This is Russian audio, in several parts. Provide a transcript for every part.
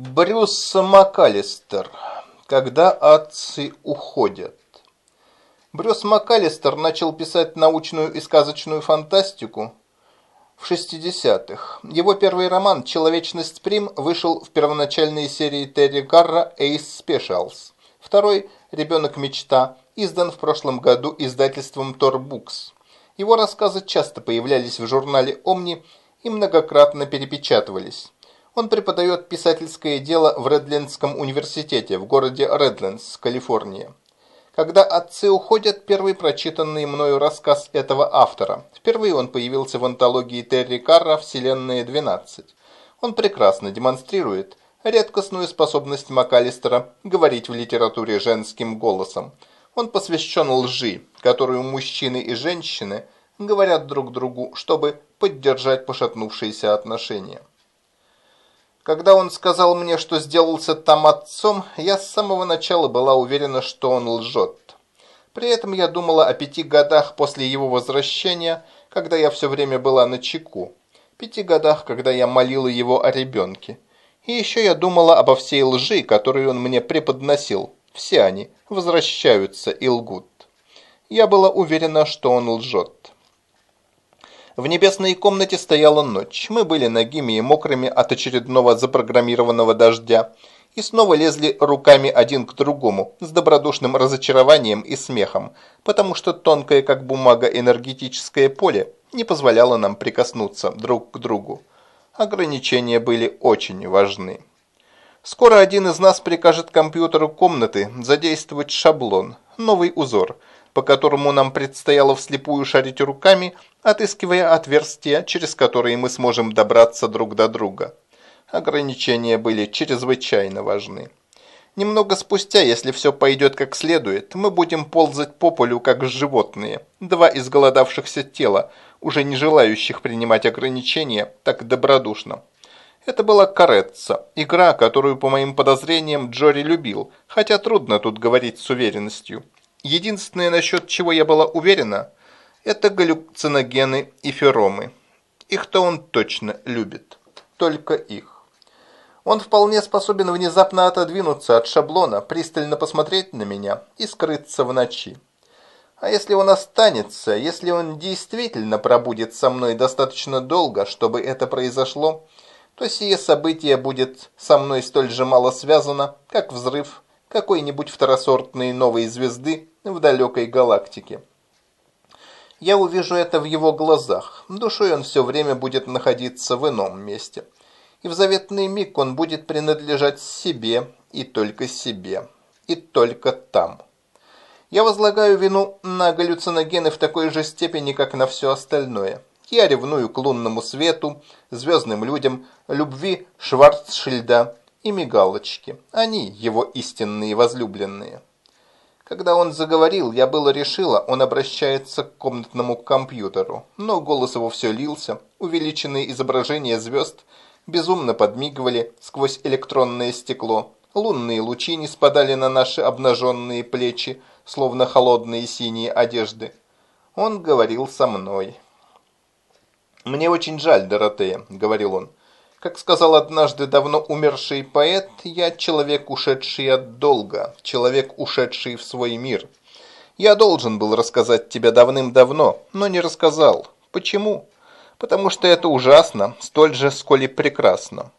Брюс МакАлистер. Когда отцы уходят. Брюс МакАлистер начал писать научную и сказочную фантастику в 60-х. Его первый роман «Человечность Прим» вышел в первоначальной серии Терри Гарра «Ace Specials». Второй «Ребенок-мечта» издан в прошлом году издательством Tor Books. Его рассказы часто появлялись в журнале «Омни» и многократно перепечатывались. Он преподает писательское дело в Редлендском университете в городе Редлендс, Калифорния. Когда отцы уходят, первый прочитанный мною рассказ этого автора. Впервые он появился в антологии Терри Карра «Вселенная 12». Он прекрасно демонстрирует редкостную способность МакАлистера говорить в литературе женским голосом. Он посвящен лжи, которую мужчины и женщины говорят друг другу, чтобы поддержать пошатнувшиеся отношения. Когда он сказал мне, что сделался там отцом, я с самого начала была уверена, что он лжет. При этом я думала о пяти годах после его возвращения, когда я все время была на чеку. Пяти годах, когда я молила его о ребенке. И еще я думала обо всей лжи, которую он мне преподносил. Все они возвращаются и лгут. Я была уверена, что он лжет. В небесной комнате стояла ночь. Мы были нагими и мокрыми от очередного запрограммированного дождя и снова лезли руками один к другому с добродушным разочарованием и смехом, потому что тонкое, как бумага, энергетическое поле не позволяло нам прикоснуться друг к другу. Ограничения были очень важны. Скоро один из нас прикажет компьютеру комнаты задействовать шаблон, новый узор – по которому нам предстояло вслепую шарить руками, отыскивая отверстия, через которые мы сможем добраться друг до друга. Ограничения были чрезвычайно важны. Немного спустя, если все пойдет как следует, мы будем ползать по полю, как животные. Два изголодавшихся тела, уже не желающих принимать ограничения, так добродушно. Это была Каретца, игра, которую, по моим подозрениям, Джори любил, хотя трудно тут говорить с уверенностью. Единственное, насчет чего я была уверена, это галлюциногены и феромы. Их-то он точно любит. Только их. Он вполне способен внезапно отодвинуться от шаблона, пристально посмотреть на меня и скрыться в ночи. А если он останется, если он действительно пробудет со мной достаточно долго, чтобы это произошло, то сие событие будет со мной столь же мало связано, как взрыв какой-нибудь второсортной новой звезды в далекой галактике. Я увижу это в его глазах. Душой он все время будет находиться в ином месте. И в заветный миг он будет принадлежать себе и только себе. И только там. Я возлагаю вину на галлюциногены в такой же степени, как на все остальное. Я ревную к лунному свету, звездным людям, любви Шварцшильда и мигалочки. Они его истинные возлюбленные. Когда он заговорил, я было решила, он обращается к комнатному компьютеру, но голос его все лился, увеличенные изображения звезд безумно подмигивали сквозь электронное стекло, лунные лучи не спадали на наши обнаженные плечи, словно холодные синие одежды. Он говорил со мной. «Мне очень жаль, Доротея», — говорил он. Как сказал однажды давно умерший поэт, я человек, ушедший от долга, человек, ушедший в свой мир. Я должен был рассказать тебе давным-давно, но не рассказал. Почему? Потому что это ужасно, столь же, сколь и прекрасно.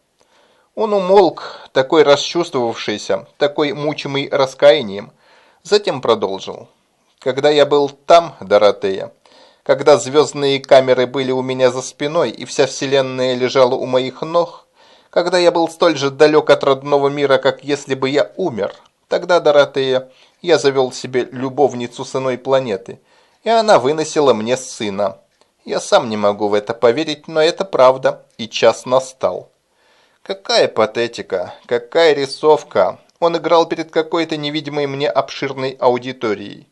Он умолк, такой расчувствовавшийся, такой мучимый раскаянием, затем продолжил. Когда я был там, Доротея, когда звездные камеры были у меня за спиной и вся вселенная лежала у моих ног, когда я был столь же далек от родного мира, как если бы я умер, тогда, Доротея, я завел себе любовницу с иной планеты, и она выносила мне сына. Я сам не могу в это поверить, но это правда, и час настал. Какая патетика, какая рисовка. Он играл перед какой-то невидимой мне обширной аудиторией.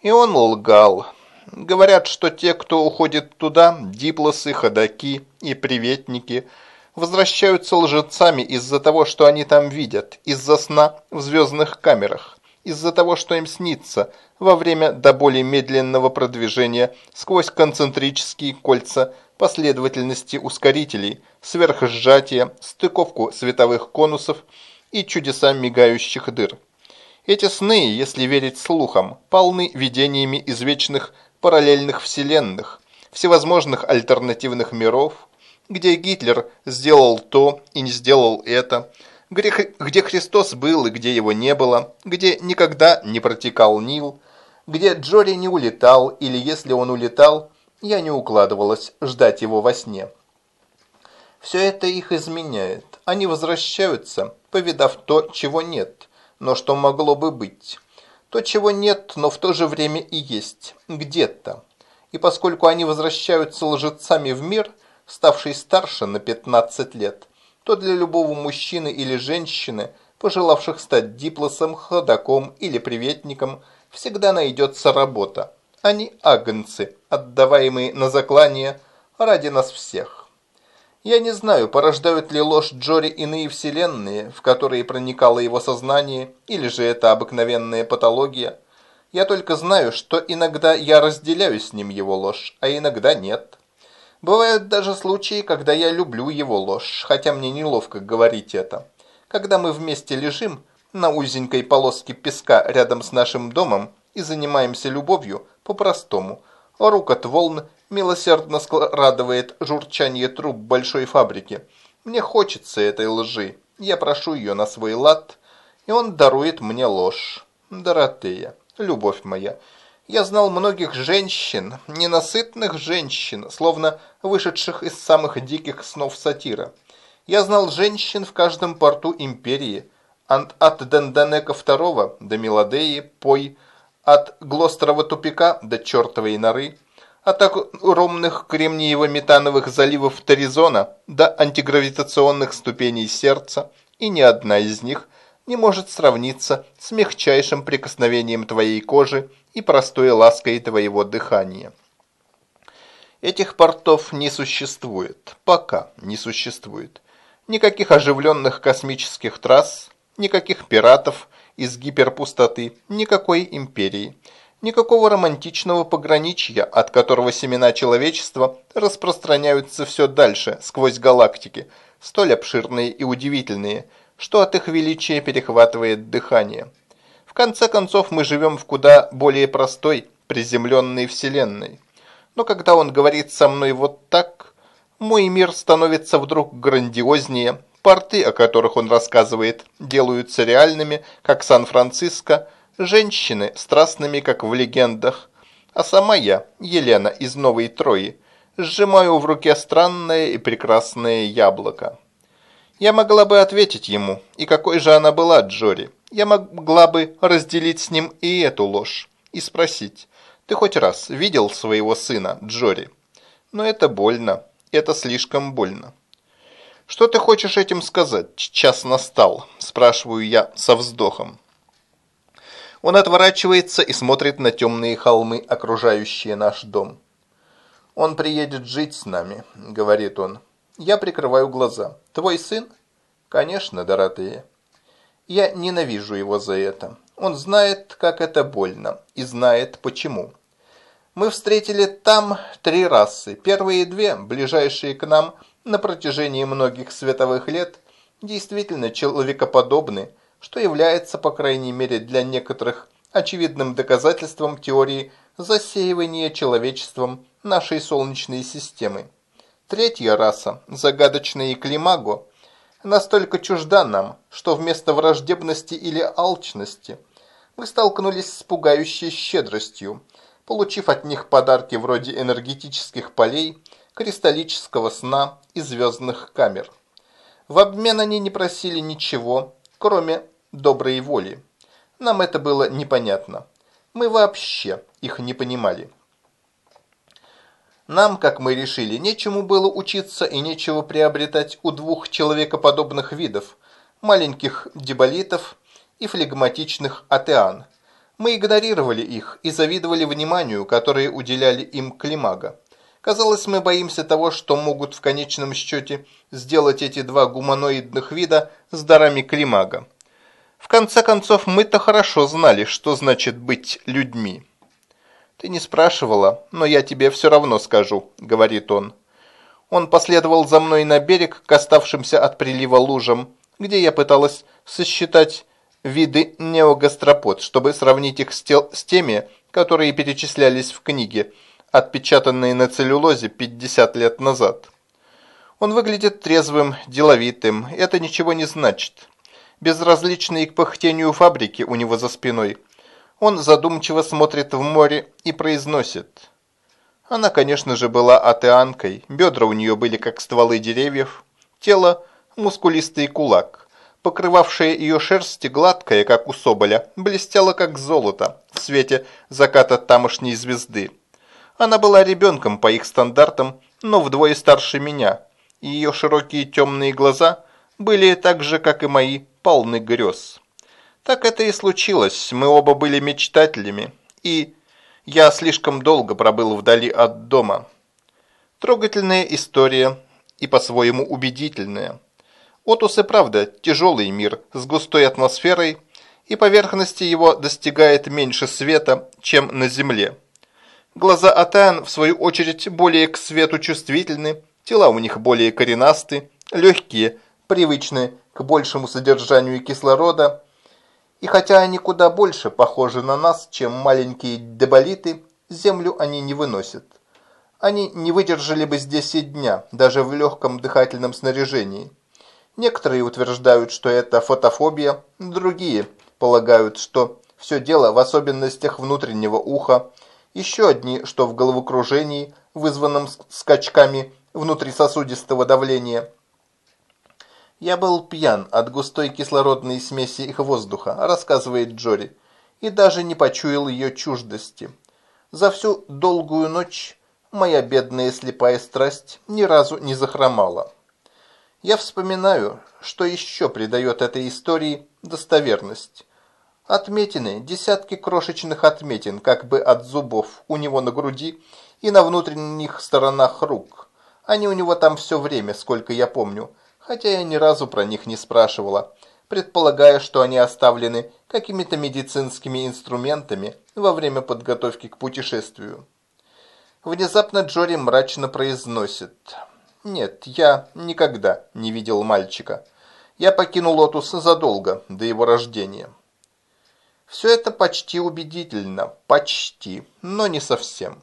И он лгал. Говорят, что те, кто уходит туда, диплосы, ходаки и приветники, возвращаются лжецами из-за того, что они там видят, из-за сна в звездных камерах, из-за того, что им снится во время до более медленного продвижения сквозь концентрические кольца последовательности ускорителей, сверхсжатия, стыковку световых конусов и чудеса мигающих дыр. Эти сны, если верить слухам, полны видениями из вечных параллельных вселенных, всевозможных альтернативных миров, где Гитлер сделал то и не сделал это, где, где Христос был и где его не было, где никогда не протекал Нил, где Джори не улетал или если он улетал, я не укладывалась ждать его во сне. Все это их изменяет. Они возвращаются, повидав то, чего нет, но что могло бы быть. То, чего нет, но в то же время и есть, где-то. И поскольку они возвращаются лжецами в мир, ставший старше на 15 лет, то для любого мужчины или женщины, пожелавших стать диплосом, ходаком или приветником, всегда найдется работа. Они агнцы, отдаваемые на заклание ради нас всех. Я не знаю, порождают ли ложь Джори иные вселенные, в которые проникало его сознание, или же это обыкновенная патология. Я только знаю, что иногда я разделяю с ним его ложь, а иногда нет. Бывают даже случаи, когда я люблю его ложь, хотя мне неловко говорить это. Когда мы вместе лежим на узенькой полоске песка рядом с нашим домом и занимаемся любовью по-простому, рукот волн милосердно скрадывает журчание труб большой фабрики. Мне хочется этой лжи. Я прошу ее на свой лад, и он дарует мне ложь. Доротея, любовь моя, я знал многих женщин, ненасытных женщин, словно вышедших из самых диких снов сатира. Я знал женщин в каждом порту империи, от, Денденека II до Мелодеи, Пой, от Глострова тупика до чертовой норы, от огромных кремниево-метановых заливов Торизона до антигравитационных ступеней сердца, и ни одна из них не может сравниться с мягчайшим прикосновением твоей кожи и простой лаской твоего дыхания. Этих портов не существует, пока не существует. Никаких оживленных космических трасс, никаких пиратов из гиперпустоты, никакой империи, никакого романтичного пограничья, от которого семена человечества распространяются все дальше, сквозь галактики, столь обширные и удивительные, что от их величия перехватывает дыхание конце концов, мы живем в куда более простой, приземленной вселенной. Но когда он говорит со мной вот так, мой мир становится вдруг грандиознее, порты, о которых он рассказывает, делаются реальными, как Сан-Франциско, женщины страстными, как в легендах, а сама я, Елена из Новой Трои, сжимаю в руке странное и прекрасное яблоко. Я могла бы ответить ему, и какой же она была, Джори. Я могла бы разделить с ним и эту ложь, и спросить, ты хоть раз видел своего сына, Джори? Но это больно, это слишком больно. Что ты хочешь этим сказать? Час настал, спрашиваю я со вздохом. Он отворачивается и смотрит на темные холмы, окружающие наш дом. «Он приедет жить с нами», — говорит он. Я прикрываю глаза. Твой сын? Конечно, Доротея. Я ненавижу его за это. Он знает, как это больно, и знает, почему. Мы встретили там три расы. Первые две, ближайшие к нам на протяжении многих световых лет, действительно человекоподобны, что является, по крайней мере для некоторых, очевидным доказательством теории засеивания человечеством нашей Солнечной системы. Третья раса, загадочные Климаго, настолько чужда нам, что вместо враждебности или алчности мы столкнулись с пугающей щедростью, получив от них подарки вроде энергетических полей, кристаллического сна и звездных камер. В обмен они не просили ничего, кроме доброй воли. Нам это было непонятно. Мы вообще их не понимали. Нам, как мы решили, нечему было учиться и нечего приобретать у двух человекоподобных видов – маленьких деболитов и флегматичных атеан. Мы игнорировали их и завидовали вниманию, которое уделяли им климага. Казалось, мы боимся того, что могут в конечном счете сделать эти два гуманоидных вида с дарами климага. В конце концов, мы-то хорошо знали, что значит быть людьми. «Ты не спрашивала, но я тебе все равно скажу», — говорит он. Он последовал за мной на берег к оставшимся от прилива лужам, где я пыталась сосчитать виды неогастропод, чтобы сравнить их с, тел с теми, которые перечислялись в книге, отпечатанной на целлюлозе 50 лет назад. Он выглядит трезвым, деловитым, это ничего не значит. Безразличный к пыхтению фабрики у него за спиной. Он задумчиво смотрит в море и произносит. Она, конечно же, была атеанкой, бедра у нее были как стволы деревьев, тело – мускулистый кулак. Покрывавшая ее шерсть, гладкая, как у соболя, блестела, как золото в свете заката тамошней звезды. Она была ребенком по их стандартам, но вдвое старше меня, и ее широкие темные глаза были так же, как и мои, полны грез. Так это и случилось, мы оба были мечтателями, и я слишком долго пробыл вдали от дома. Трогательная история и по-своему убедительная. Отус и правда тяжелый мир с густой атмосферой, и поверхности его достигает меньше света, чем на Земле. Глаза Атан, в свою очередь, более к свету чувствительны, тела у них более коренасты, легкие, привычны к большему содержанию кислорода, и хотя они куда больше похожи на нас, чем маленькие деболиты, землю они не выносят. Они не выдержали бы здесь и дня, даже в легком дыхательном снаряжении. Некоторые утверждают, что это фотофобия, другие полагают, что все дело в особенностях внутреннего уха, еще одни, что в головокружении, вызванном скачками внутрисосудистого давления. «Я был пьян от густой кислородной смеси их воздуха», рассказывает Джори, и даже не почуял ее чуждости. За всю долгую ночь моя бедная слепая страсть ни разу не захромала. Я вспоминаю, что еще придает этой истории достоверность. Отметины, десятки крошечных отметин, как бы от зубов, у него на груди и на внутренних сторонах рук. Они у него там все время, сколько я помню, хотя я ни разу про них не спрашивала, предполагая, что они оставлены какими-то медицинскими инструментами во время подготовки к путешествию. Внезапно Джори мрачно произносит «Нет, я никогда не видел мальчика. Я покинул Лотус задолго до его рождения». Все это почти убедительно, почти, но не совсем.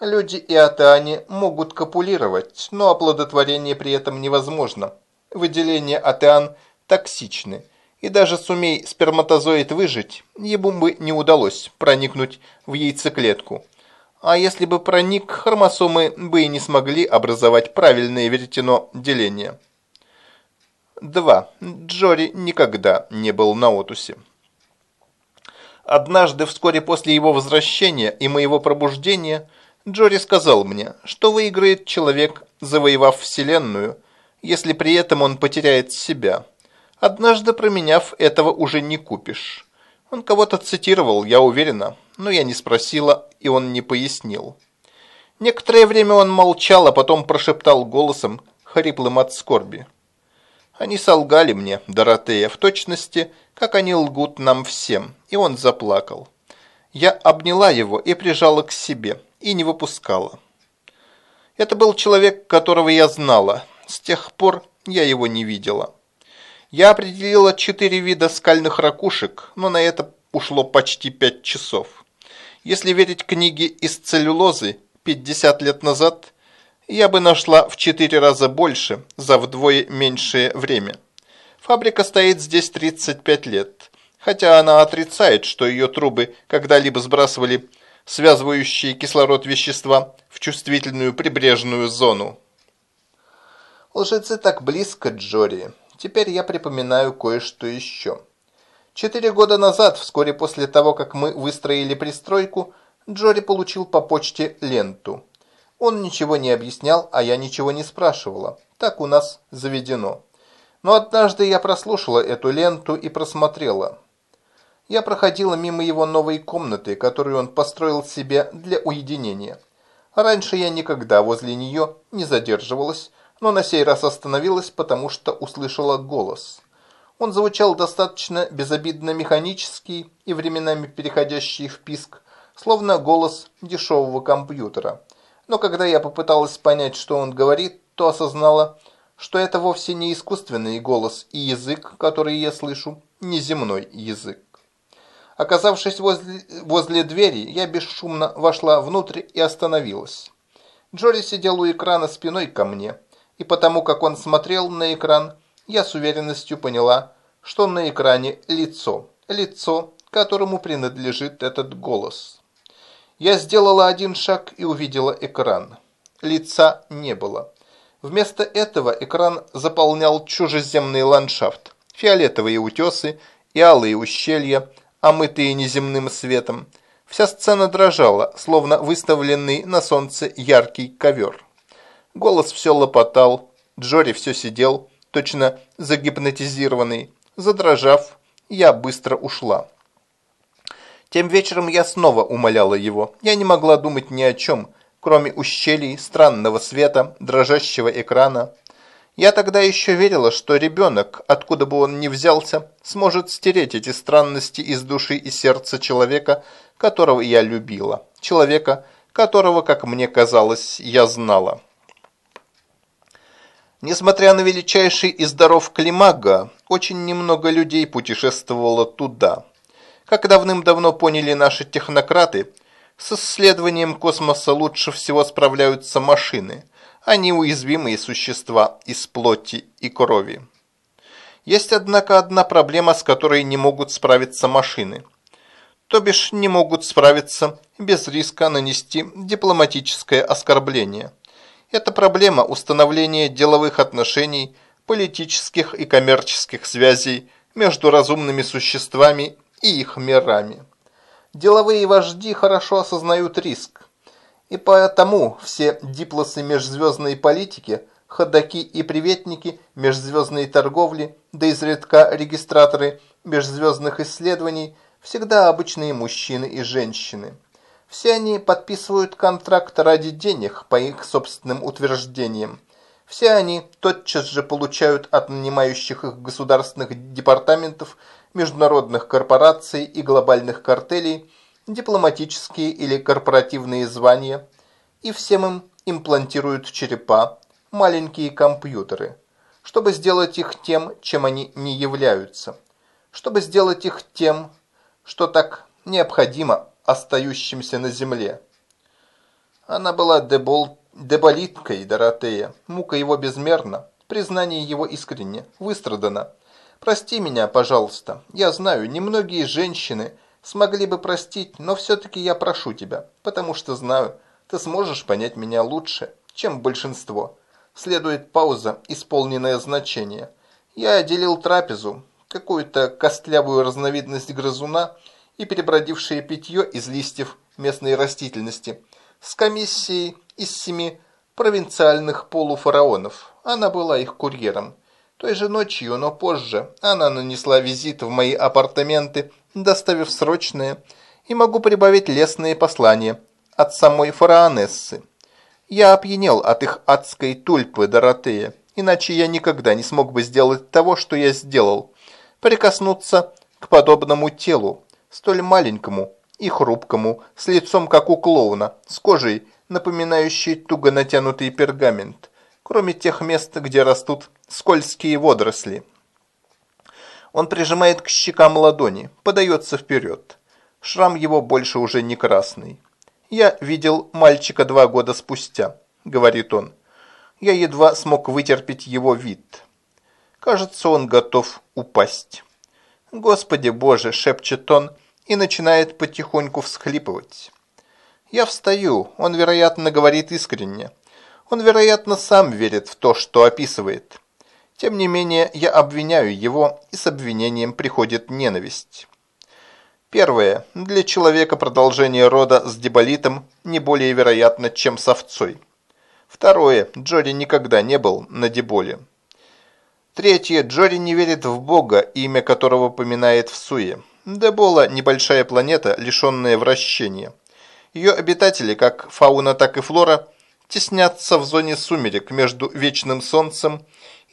Люди и атеане могут копулировать, но оплодотворение при этом невозможно. Выделения атеан токсичны, и даже сумей сперматозоид выжить, ему бы не удалось проникнуть в яйцеклетку. А если бы проник, хромосомы бы и не смогли образовать правильное веретено деления. 2. Джори никогда не был на Отусе. Однажды, вскоре после его возвращения и моего пробуждения, Джори сказал мне, что выиграет человек, завоевав Вселенную, если при этом он потеряет себя. Однажды променяв, этого уже не купишь. Он кого-то цитировал, я уверена, но я не спросила, и он не пояснил. Некоторое время он молчал, а потом прошептал голосом, хриплым от скорби. Они солгали мне, Доротея, в точности, как они лгут нам всем, и он заплакал. Я обняла его и прижала к себе, и не выпускала. Это был человек, которого я знала. С тех пор я его не видела. Я определила четыре вида скальных ракушек, но на это ушло почти пять часов. Если верить книге из целлюлозы 50 лет назад, я бы нашла в четыре раза больше за вдвое меньшее время. Фабрика стоит здесь 35 лет, хотя она отрицает, что ее трубы когда-либо сбрасывали связывающие кислород вещества в чувствительную прибрежную зону. Лжецы так близко, Джори. Теперь я припоминаю кое-что еще. Четыре года назад, вскоре после того, как мы выстроили пристройку, Джори получил по почте ленту. Он ничего не объяснял, а я ничего не спрашивала. Так у нас заведено. Но однажды я прослушала эту ленту и просмотрела. Я проходила мимо его новой комнаты, которую он построил себе для уединения. Раньше я никогда возле нее не задерживалась, но на сей раз остановилась, потому что услышала голос. Он звучал достаточно безобидно механический и временами переходящий в писк, словно голос дешевого компьютера. Но когда я попыталась понять, что он говорит, то осознала, что это вовсе не искусственный голос и язык, который я слышу, не земной язык. Оказавшись возле, возле двери, я бесшумно вошла внутрь и остановилась. Джори сидел у экрана спиной ко мне, и потому как он смотрел на экран, я с уверенностью поняла, что на экране лицо, лицо, которому принадлежит этот голос. Я сделала один шаг и увидела экран. Лица не было. Вместо этого экран заполнял чужеземный ландшафт, фиолетовые утесы и алые ущелья, омытые неземным светом. Вся сцена дрожала, словно выставленный на солнце яркий ковер. Голос все лопотал, Джори все сидел, точно загипнотизированный. Задрожав, я быстро ушла. Тем вечером я снова умоляла его. Я не могла думать ни о чем, кроме ущелий, странного света, дрожащего экрана. Я тогда еще верила, что ребенок, откуда бы он ни взялся, сможет стереть эти странности из души и сердца человека, которого я любила, человека, которого, как мне казалось, я знала. Несмотря на величайший и здоров Климага, очень немного людей путешествовало туда. Как давным-давно поняли наши технократы – с исследованием космоса лучше всего справляются машины, а не уязвимые существа из плоти и крови. Есть, однако, одна проблема, с которой не могут справиться машины. То бишь не могут справиться без риска нанести дипломатическое оскорбление. Это проблема установления деловых отношений, политических и коммерческих связей между разумными существами и их мирами. Деловые вожди хорошо осознают риск. И поэтому все диплосы межзвездной политики, ходаки и приветники межзвездной торговли, да изредка регистраторы межзвездных исследований, всегда обычные мужчины и женщины. Все они подписывают контракт ради денег, по их собственным утверждениям. Все они тотчас же получают от нанимающих их государственных департаментов международных корпораций и глобальных картелей, дипломатические или корпоративные звания, и всем им имплантируют черепа маленькие компьютеры, чтобы сделать их тем, чем они не являются, чтобы сделать их тем, что так необходимо остающимся на земле. Она была дебол... деболиткой Доротея, мука его безмерна, признание его искренне, выстрадано, Прости меня, пожалуйста. Я знаю, немногие женщины смогли бы простить, но все-таки я прошу тебя, потому что знаю, ты сможешь понять меня лучше, чем большинство. Следует пауза, исполненная значение. Я отделил трапезу, какую-то костлявую разновидность грызуна и перебродившее питье из листьев местной растительности с комиссией из семи провинциальных полуфараонов. Она была их курьером. Той же ночью, но позже, она нанесла визит в мои апартаменты, доставив срочные, и могу прибавить лестные послания от самой фараонессы. Я опьянел от их адской тульпы Доротея, иначе я никогда не смог бы сделать того, что я сделал, прикоснуться к подобному телу, столь маленькому и хрупкому, с лицом как у клоуна, с кожей, напоминающей туго натянутый пергамент, кроме тех мест, где растут скользкие водоросли. Он прижимает к щекам ладони, подается вперед. Шрам его больше уже не красный. «Я видел мальчика два года спустя», — говорит он. «Я едва смог вытерпеть его вид. Кажется, он готов упасть». «Господи Боже!» — шепчет он и начинает потихоньку всхлипывать. Я встаю, он, вероятно, говорит искренне. Он, вероятно, сам верит в то, что описывает. Тем не менее, я обвиняю его, и с обвинением приходит ненависть. Первое. Для человека продолжение рода с деболитом не более вероятно, чем с овцой. Второе. Джори никогда не был на деболе. Третье. Джори не верит в Бога, имя которого поминает в Суе. Дебола – небольшая планета, лишенная вращения. Ее обитатели, как фауна, так и флора, теснятся в зоне сумерек между вечным солнцем и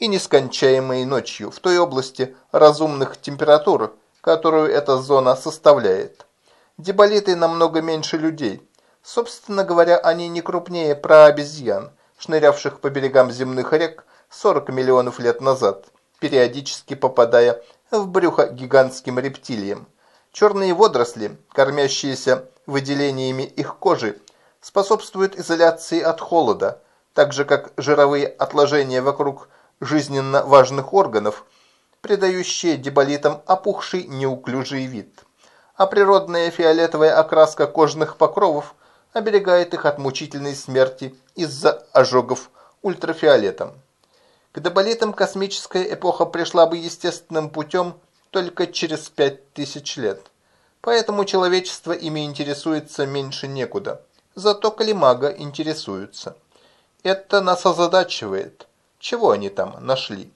нескончаемой ночью в той области разумных температур, которую эта зона составляет. Деболиты намного меньше людей. Собственно говоря, они не крупнее прообезьян, шнырявших по берегам земных рек 40 миллионов лет назад, периодически попадая в брюхо гигантским рептилиям. Черные водоросли, кормящиеся выделениями их кожи, способствуют изоляции от холода, так же как жировые отложения вокруг жизненно важных органов, придающие деболитам опухший неуклюжий вид. А природная фиолетовая окраска кожных покровов оберегает их от мучительной смерти из-за ожогов ультрафиолетом. К деболитам космическая эпоха пришла бы естественным путем только через пять тысяч лет. Поэтому человечество ими интересуется меньше некуда. Зато Калимага интересуются. Это нас озадачивает. Чего они там нашли?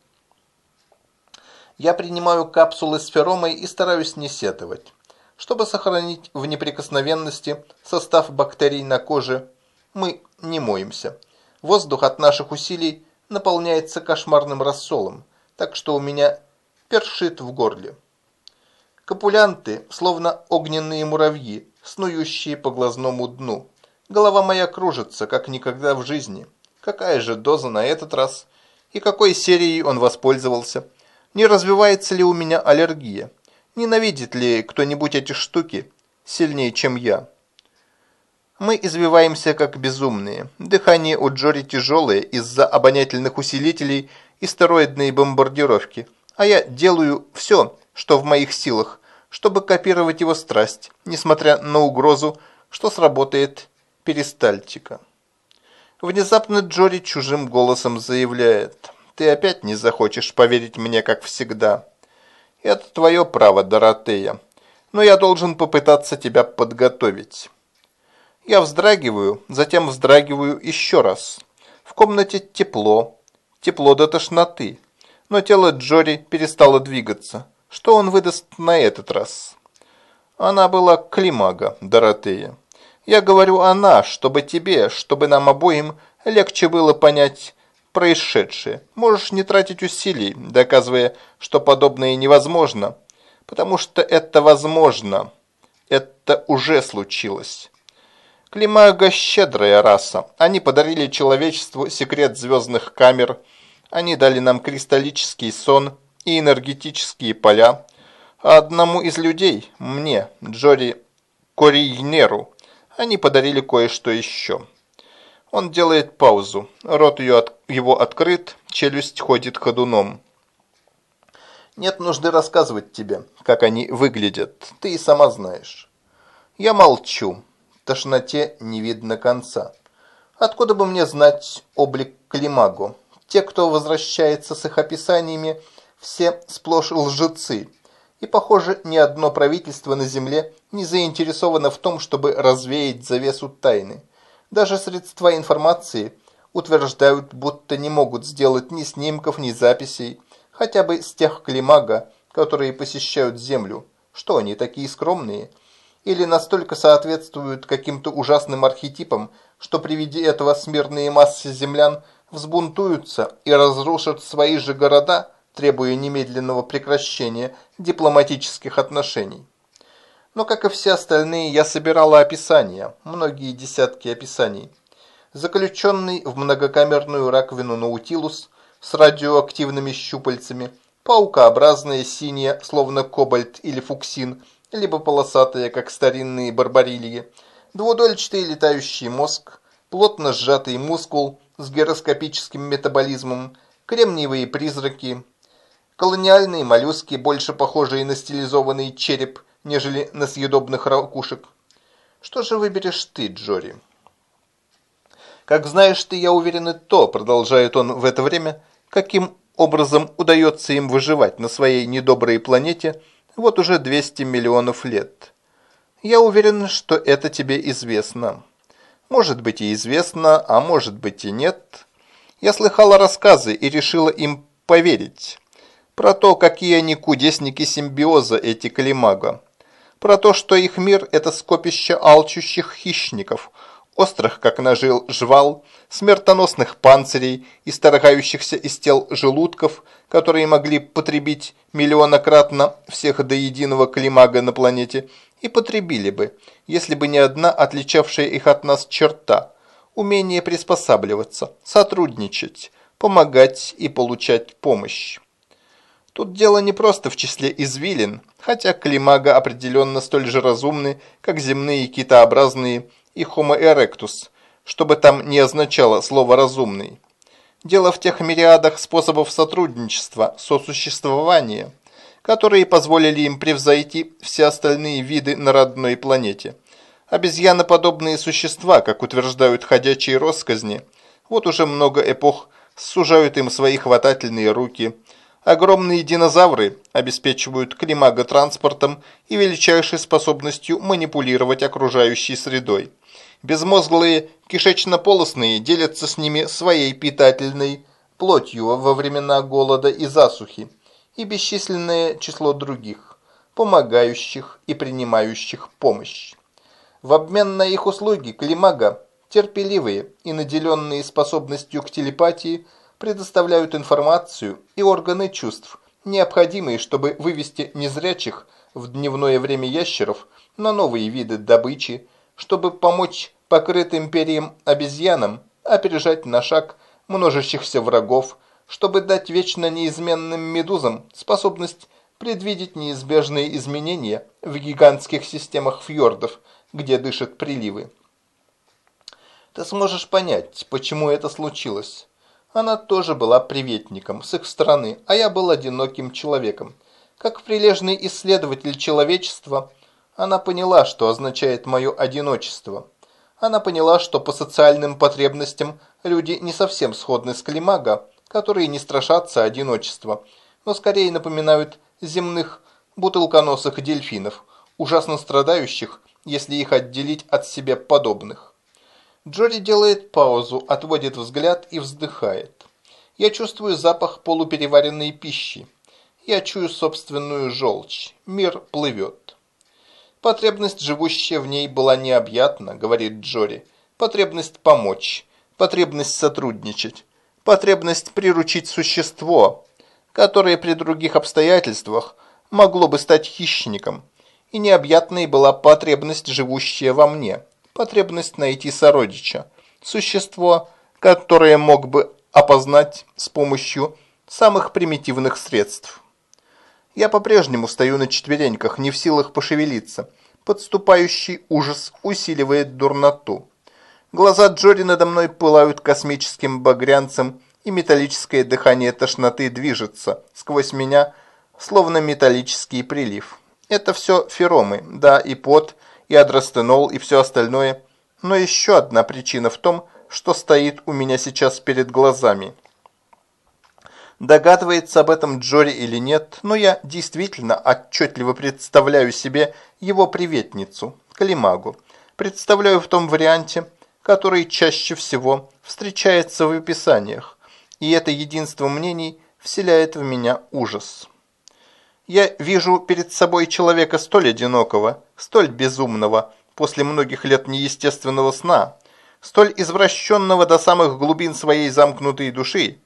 Я принимаю капсулы с феромой и стараюсь не сетовать. Чтобы сохранить в неприкосновенности состав бактерий на коже, мы не моемся. Воздух от наших усилий наполняется кошмарным рассолом, так что у меня першит в горле. Капулянты, словно огненные муравьи, снующие по глазному дну. Голова моя кружится, как никогда в жизни. Какая же доза на этот раз? И какой серией он воспользовался? Не развивается ли у меня аллергия? Ненавидит ли кто-нибудь эти штуки сильнее, чем я? Мы извиваемся как безумные. Дыхание у Джори тяжелое из-за обонятельных усилителей и стероидной бомбардировки. А я делаю все, что в моих силах, чтобы копировать его страсть, несмотря на угрозу, что сработает перистальтика. Внезапно Джори чужим голосом заявляет. «Ты опять не захочешь поверить мне, как всегда. Это твое право, Доротея. Но я должен попытаться тебя подготовить». Я вздрагиваю, затем вздрагиваю еще раз. В комнате тепло, тепло до тошноты. Но тело Джори перестало двигаться. Что он выдаст на этот раз? Она была климага, Доротея. Я говорю «она», чтобы тебе, чтобы нам обоим легче было понять происшедшее. Можешь не тратить усилий, доказывая, что подобное невозможно, потому что это возможно. Это уже случилось. Климага – щедрая раса. Они подарили человечеству секрет звездных камер. Они дали нам кристаллический сон и энергетические поля. А одному из людей, мне, Джори Корийнеру, они подарили кое-что еще. Он делает паузу. Рот ее от, его открыт, челюсть ходит ходуном. Нет нужды рассказывать тебе, как они выглядят. Ты и сама знаешь. Я молчу. Тошноте не видно конца. Откуда бы мне знать облик Климагу? Те, кто возвращается с их описаниями, все сплошь лжецы. И, похоже, ни одно правительство на Земле не заинтересовано в том, чтобы развеять завесу тайны. Даже средства информации утверждают, будто не могут сделать ни снимков, ни записей, хотя бы с тех климага, которые посещают Землю. Что они, такие скромные? Или настолько соответствуют каким-то ужасным архетипам, что при виде этого смирные массы землян взбунтуются и разрушат свои же города – требуя немедленного прекращения дипломатических отношений. Но, как и все остальные, я собирала описания, многие десятки описаний. Заключенный в многокамерную раковину Наутилус с радиоактивными щупальцами, паукообразная синяя, словно кобальт или фуксин, либо полосатая, как старинные барбарильи, двудольчатый летающий мозг, плотно сжатый мускул с гироскопическим метаболизмом, кремниевые призраки, Колониальные моллюски, больше похожие на стилизованный череп, нежели на съедобных ракушек. Что же выберешь ты, Джори? Как знаешь ты, я уверен и то, продолжает он в это время, каким образом удается им выживать на своей недоброй планете вот уже 200 миллионов лет. Я уверен, что это тебе известно. Может быть и известно, а может быть и нет. Я слыхала рассказы и решила им поверить. Про то, какие они кудесники симбиоза, эти калимага. Про то, что их мир – это скопище алчущих хищников, острых, как ножи жвал, смертоносных панцирей, исторгающихся из тел желудков, которые могли потребить миллионократно всех до единого климага на планете, и потребили бы, если бы не одна отличавшая их от нас черта – умение приспосабливаться, сотрудничать, помогать и получать помощь. Тут дело не просто в числе извилин, хотя климага определенно столь же разумны, как земные китообразные и Homo erectus, чтобы там не означало слово «разумный». Дело в тех мириадах способов сотрудничества, сосуществования, которые позволили им превзойти все остальные виды на родной планете. Обезьяноподобные существа, как утверждают ходячие росказни, вот уже много эпох сужают им свои хватательные руки. Огромные динозавры обеспечивают климага транспортом и величайшей способностью манипулировать окружающей средой. Безмозглые кишечно-полостные делятся с ними своей питательной плотью во времена голода и засухи, и бесчисленное число других, помогающих и принимающих помощь. В обмен на их услуги Климага, терпеливые и наделенные способностью к телепатии, предоставляют информацию и органы чувств, необходимые, чтобы вывести незрячих в дневное время ящеров на новые виды добычи, чтобы помочь покрытым перьям обезьянам опережать на шаг множащихся врагов, чтобы дать вечно неизменным медузам способность предвидеть неизбежные изменения в гигантских системах фьордов, где дышат приливы. Ты сможешь понять, почему это случилось. Она тоже была приветником с их стороны, а я был одиноким человеком. Как прилежный исследователь человечества, она поняла, что означает мое одиночество. Она поняла, что по социальным потребностям люди не совсем сходны с Климага, которые не страшатся одиночества, но скорее напоминают земных бутылконосых дельфинов, ужасно страдающих, если их отделить от себе подобных. Джори делает паузу, отводит взгляд и вздыхает. Я чувствую запах полупереваренной пищи. Я чую собственную желчь. Мир плывет. Потребность, живущая в ней, была необъятна, говорит Джори. Потребность помочь. Потребность сотрудничать. Потребность приручить существо, которое при других обстоятельствах могло бы стать хищником. И необъятной была потребность, живущая во мне – потребность найти сородича, существо, которое мог бы опознать с помощью самых примитивных средств. Я по-прежнему стою на четвереньках, не в силах пошевелиться. Подступающий ужас усиливает дурноту. Глаза Джори надо мной пылают космическим багрянцем, и металлическое дыхание тошноты движется сквозь меня, словно металлический прилив. Это все феромы, да, и пот, и адростенол, и все остальное. Но еще одна причина в том, что стоит у меня сейчас перед глазами. Догадывается об этом Джори или нет, но я действительно отчетливо представляю себе его приветницу, Калимагу. Представляю в том варианте, который чаще всего встречается в описаниях, и это единство мнений вселяет в меня ужас. Я вижу перед собой человека столь одинокого, столь безумного, после многих лет неестественного сна, столь извращенного до самых глубин своей замкнутой души,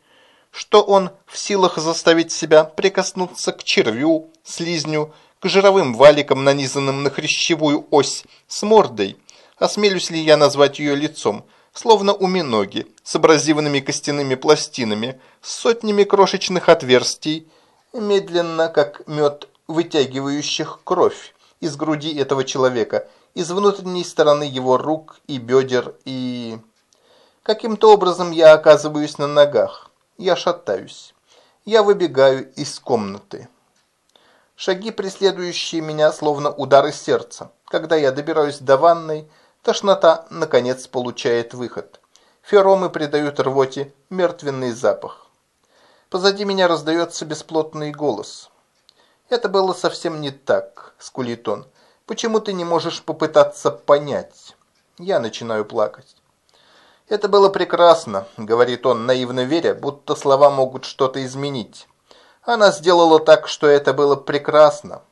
что он в силах заставить себя прикоснуться к червю, слизню, к жировым валикам, нанизанным на хрящевую ось, с мордой, осмелюсь ли я назвать ее лицом, словно у миноги, с абразивными костяными пластинами, с сотнями крошечных отверстий, медленно, как мед, вытягивающих кровь из груди этого человека, из внутренней стороны его рук и бедер, и... Каким-то образом я оказываюсь на ногах. Я шатаюсь. Я выбегаю из комнаты. Шаги, преследующие меня, словно удары сердца. Когда я добираюсь до ванной, тошнота, наконец, получает выход. Феромы придают рвоте мертвенный запах. Позади меня раздается бесплотный голос. «Это было совсем не так», – скулит он. «Почему ты не можешь попытаться понять?» Я начинаю плакать. «Это было прекрасно», – говорит он, наивно веря, будто слова могут что-то изменить. «Она сделала так, что это было прекрасно.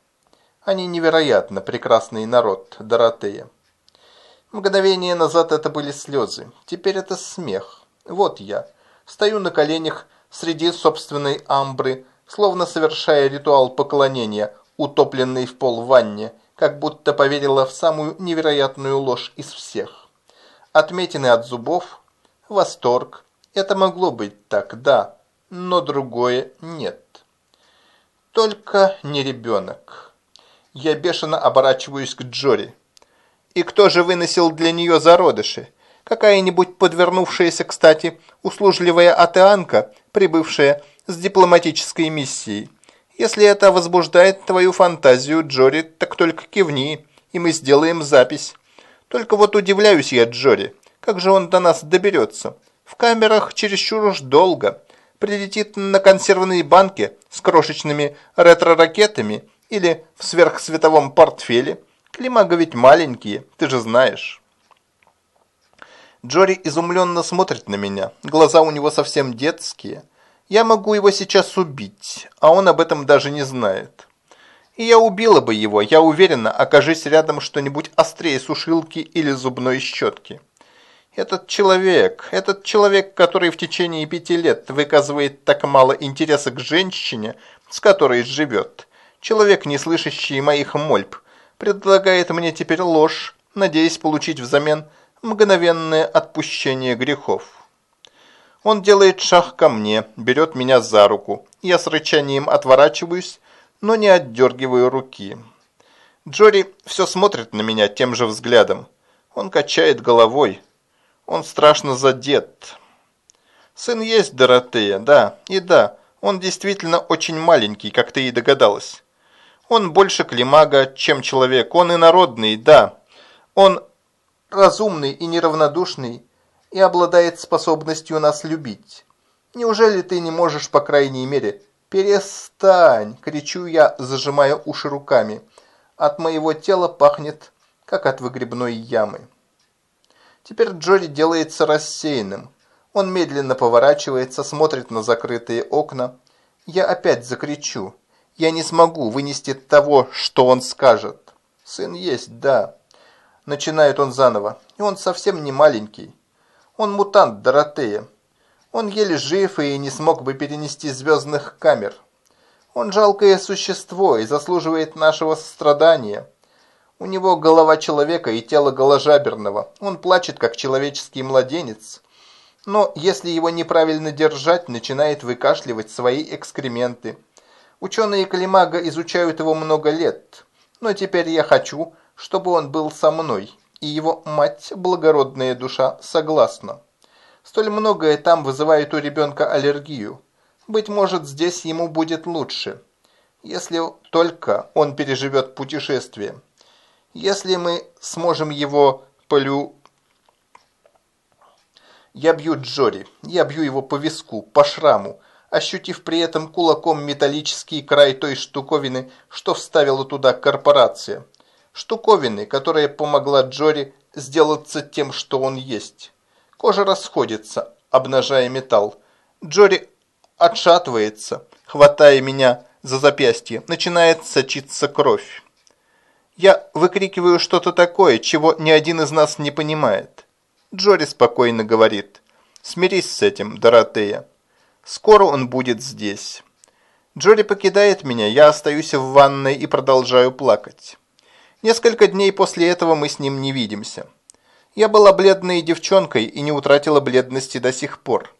Они невероятно прекрасный народ, Доротея». Мгновение назад это были слезы, теперь это смех. Вот я, стою на коленях среди собственной амбры, словно совершая ритуал поклонения, утопленный в пол ванне, как будто поверила в самую невероятную ложь из всех. Отметины от зубов, восторг. Это могло быть так, да, но другое нет. Только не ребенок. Я бешено оборачиваюсь к Джори. И кто же выносил для нее зародыши? Какая-нибудь подвернувшаяся, кстати, услужливая атеанка, прибывшая с дипломатической миссией. Если это возбуждает твою фантазию, Джори, так только кивни, и мы сделаем запись. Только вот удивляюсь я, Джори, как же он до нас доберется? В камерах чересчур уж долго. Прилетит на консервные банки с крошечными ретро-ракетами или в сверхсветовом портфеле. Климага ведь маленькие, ты же знаешь. Джори изумленно смотрит на меня. Глаза у него совсем детские. Я могу его сейчас убить, а он об этом даже не знает. И я убила бы его, я уверена, окажись рядом что-нибудь острее сушилки или зубной щетки. Этот человек, этот человек, который в течение пяти лет выказывает так мало интереса к женщине, с которой живет, человек, не слышащий моих мольб, предлагает мне теперь ложь, надеясь получить взамен мгновенное отпущение грехов. Он делает шаг ко мне, берет меня за руку. Я с рычанием отворачиваюсь, но не отдергиваю руки. Джори все смотрит на меня тем же взглядом. Он качает головой. Он страшно задет. Сын есть Доротея, да, и да, он действительно очень маленький, как ты и догадалась. Он больше климага, чем человек, он инородный, да. Он разумный и неравнодушный, и обладает способностью нас любить. Неужели ты не можешь, по крайней мере, перестань, кричу я, зажимая уши руками. От моего тела пахнет, как от выгребной ямы. Теперь Джори делается рассеянным. Он медленно поворачивается, смотрит на закрытые окна. Я опять закричу. Я не смогу вынести того, что он скажет. Сын есть, да. Начинает он заново. И он совсем не маленький. Он мутант Доротея. Он еле жив и не смог бы перенести звездных камер. Он жалкое существо и заслуживает нашего сострадания. У него голова человека и тело голожаберного. Он плачет, как человеческий младенец. Но если его неправильно держать, начинает выкашливать свои экскременты. Ученые Калимага изучают его много лет. Но теперь я хочу, чтобы он был со мной. И его мать, благородная душа, согласна. Столь многое там вызывает у ребенка аллергию. Быть может, здесь ему будет лучше. Если только он переживет путешествие. Если мы сможем его полю... Я бью Джори, я бью его по виску, по шраму, ощутив при этом кулаком металлический край той штуковины, что вставила туда корпорация. Штуковины, которая помогла Джори сделаться тем, что он есть. Кожа расходится, обнажая металл. Джори отшатывается, хватая меня за запястье. Начинает сочиться кровь. Я выкрикиваю что-то такое, чего ни один из нас не понимает. Джори спокойно говорит. «Смирись с этим, Доротея. Скоро он будет здесь». Джори покидает меня, я остаюсь в ванной и продолжаю плакать. Несколько дней после этого мы с ним не видимся. Я была бледной девчонкой и не утратила бледности до сих пор.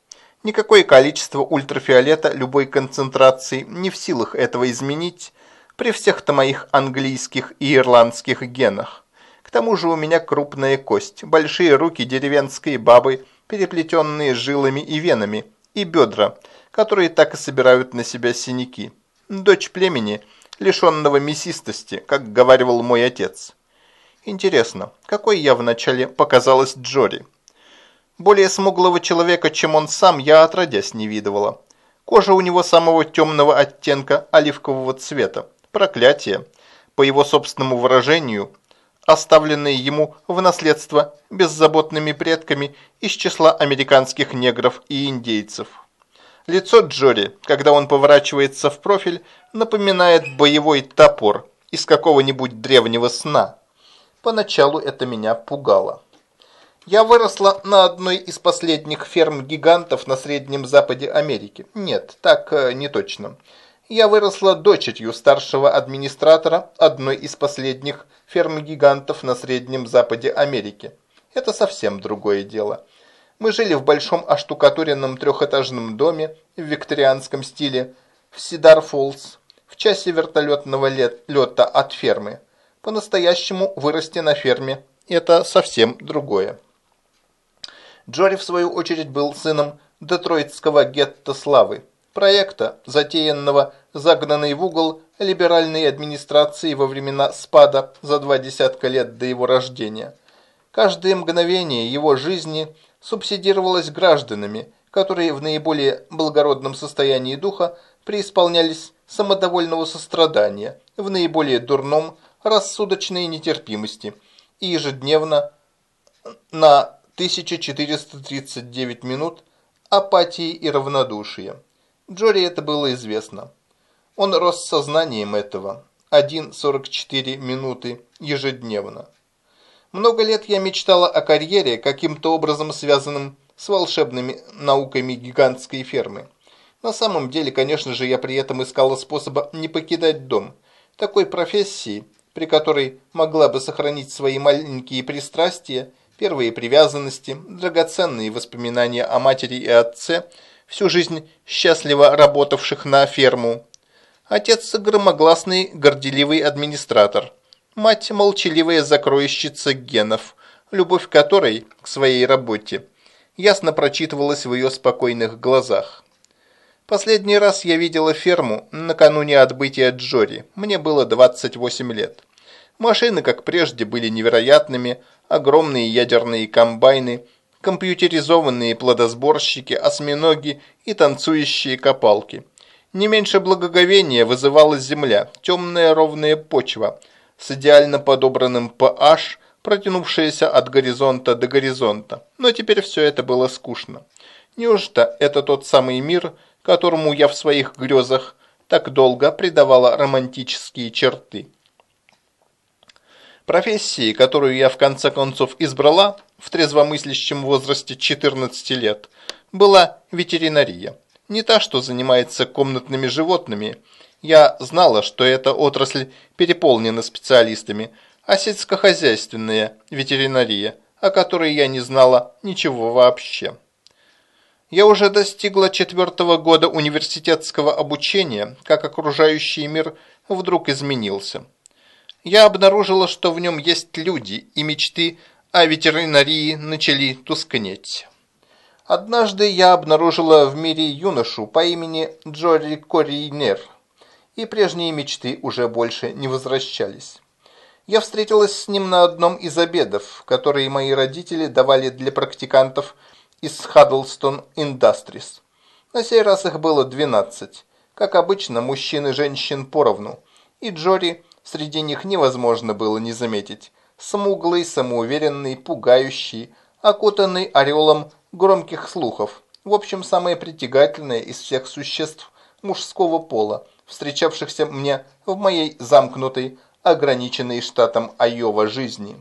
Никакое количество ультрафиолета любой концентрации не в силах этого изменить, при всех-то моих английских и ирландских генах. К тому же у меня крупная кость, большие руки деревенской бабы, переплетенные жилами и венами, и бедра, которые так и собирают на себя синяки. Дочь племени, лишенного мясистости, как говаривал мой отец. Интересно, какой я вначале показалась Джори? Более смуглого человека, чем он сам, я отродясь не видывала. Кожа у него самого темного оттенка оливкового цвета проклятие, по его собственному выражению, оставленное ему в наследство беззаботными предками из числа американских негров и индейцев. Лицо Джори, когда он поворачивается в профиль, напоминает боевой топор из какого-нибудь древнего сна. Поначалу это меня пугало. Я выросла на одной из последних ферм гигантов на Среднем Западе Америки. Нет, так э, не точно. Я выросла дочерью старшего администратора одной из последних ферм гигантов на Среднем Западе Америки. Это совсем другое дело. Мы жили в большом оштукатуренном трехэтажном доме в викторианском стиле в Сидар-Фоллс в часе вертолетного лета от фермы. По-настоящему вырасти на ферме – это совсем другое. Джори, в свою очередь, был сыном детройтского гетто славы, проекта, затеянного загнанной в угол либеральной администрации во времена спада за два десятка лет до его рождения. Каждое мгновение его жизни субсидировалось гражданами, которые в наиболее благородном состоянии духа преисполнялись самодовольного сострадания, в наиболее дурном рассудочной нетерпимости и ежедневно на 1439 минут апатии и равнодушия. Джори это было известно. Он рос сознанием этого. 1,44 минуты ежедневно. Много лет я мечтала о карьере, каким-то образом связанным с волшебными науками гигантской фермы. На самом деле, конечно же, я при этом искала способа не покидать дом. Такой профессии, при которой могла бы сохранить свои маленькие пристрастия первые привязанности, драгоценные воспоминания о матери и отце, всю жизнь счастливо работавших на ферму. Отец – громогласный, горделивый администратор. Мать – молчаливая закроющица генов, любовь которой к своей работе ясно прочитывалась в ее спокойных глазах. Последний раз я видела ферму накануне отбытия Джори. Мне было 28 лет. Машины, как прежде, были невероятными, огромные ядерные комбайны, компьютеризованные плодосборщики, осьминоги и танцующие копалки. Не меньше благоговения вызывала земля, темная ровная почва с идеально подобранным pH, протянувшаяся от горизонта до горизонта. Но теперь все это было скучно. Неужто это тот самый мир, которому я в своих грезах так долго придавала романтические черты? Профессии, которую я в конце концов избрала в трезвомыслящем возрасте 14 лет, была ветеринария. Не та, что занимается комнатными животными. Я знала, что эта отрасль переполнена специалистами, а сельскохозяйственная ветеринария, о которой я не знала ничего вообще. Я уже достигла четвертого года университетского обучения, как окружающий мир вдруг изменился я обнаружила, что в нем есть люди, и мечты о ветеринарии начали тускнеть. Однажды я обнаружила в мире юношу по имени Джори Коринер, и прежние мечты уже больше не возвращались. Я встретилась с ним на одном из обедов, которые мои родители давали для практикантов из Huddleston Industries. На сей раз их было 12. Как обычно, мужчин и женщин поровну. И Джори Среди них невозможно было не заметить. Смуглый, самоуверенный, пугающий, окутанный орелом громких слухов. В общем, самое притягательное из всех существ мужского пола, встречавшихся мне в моей замкнутой, ограниченной штатом Айова жизни.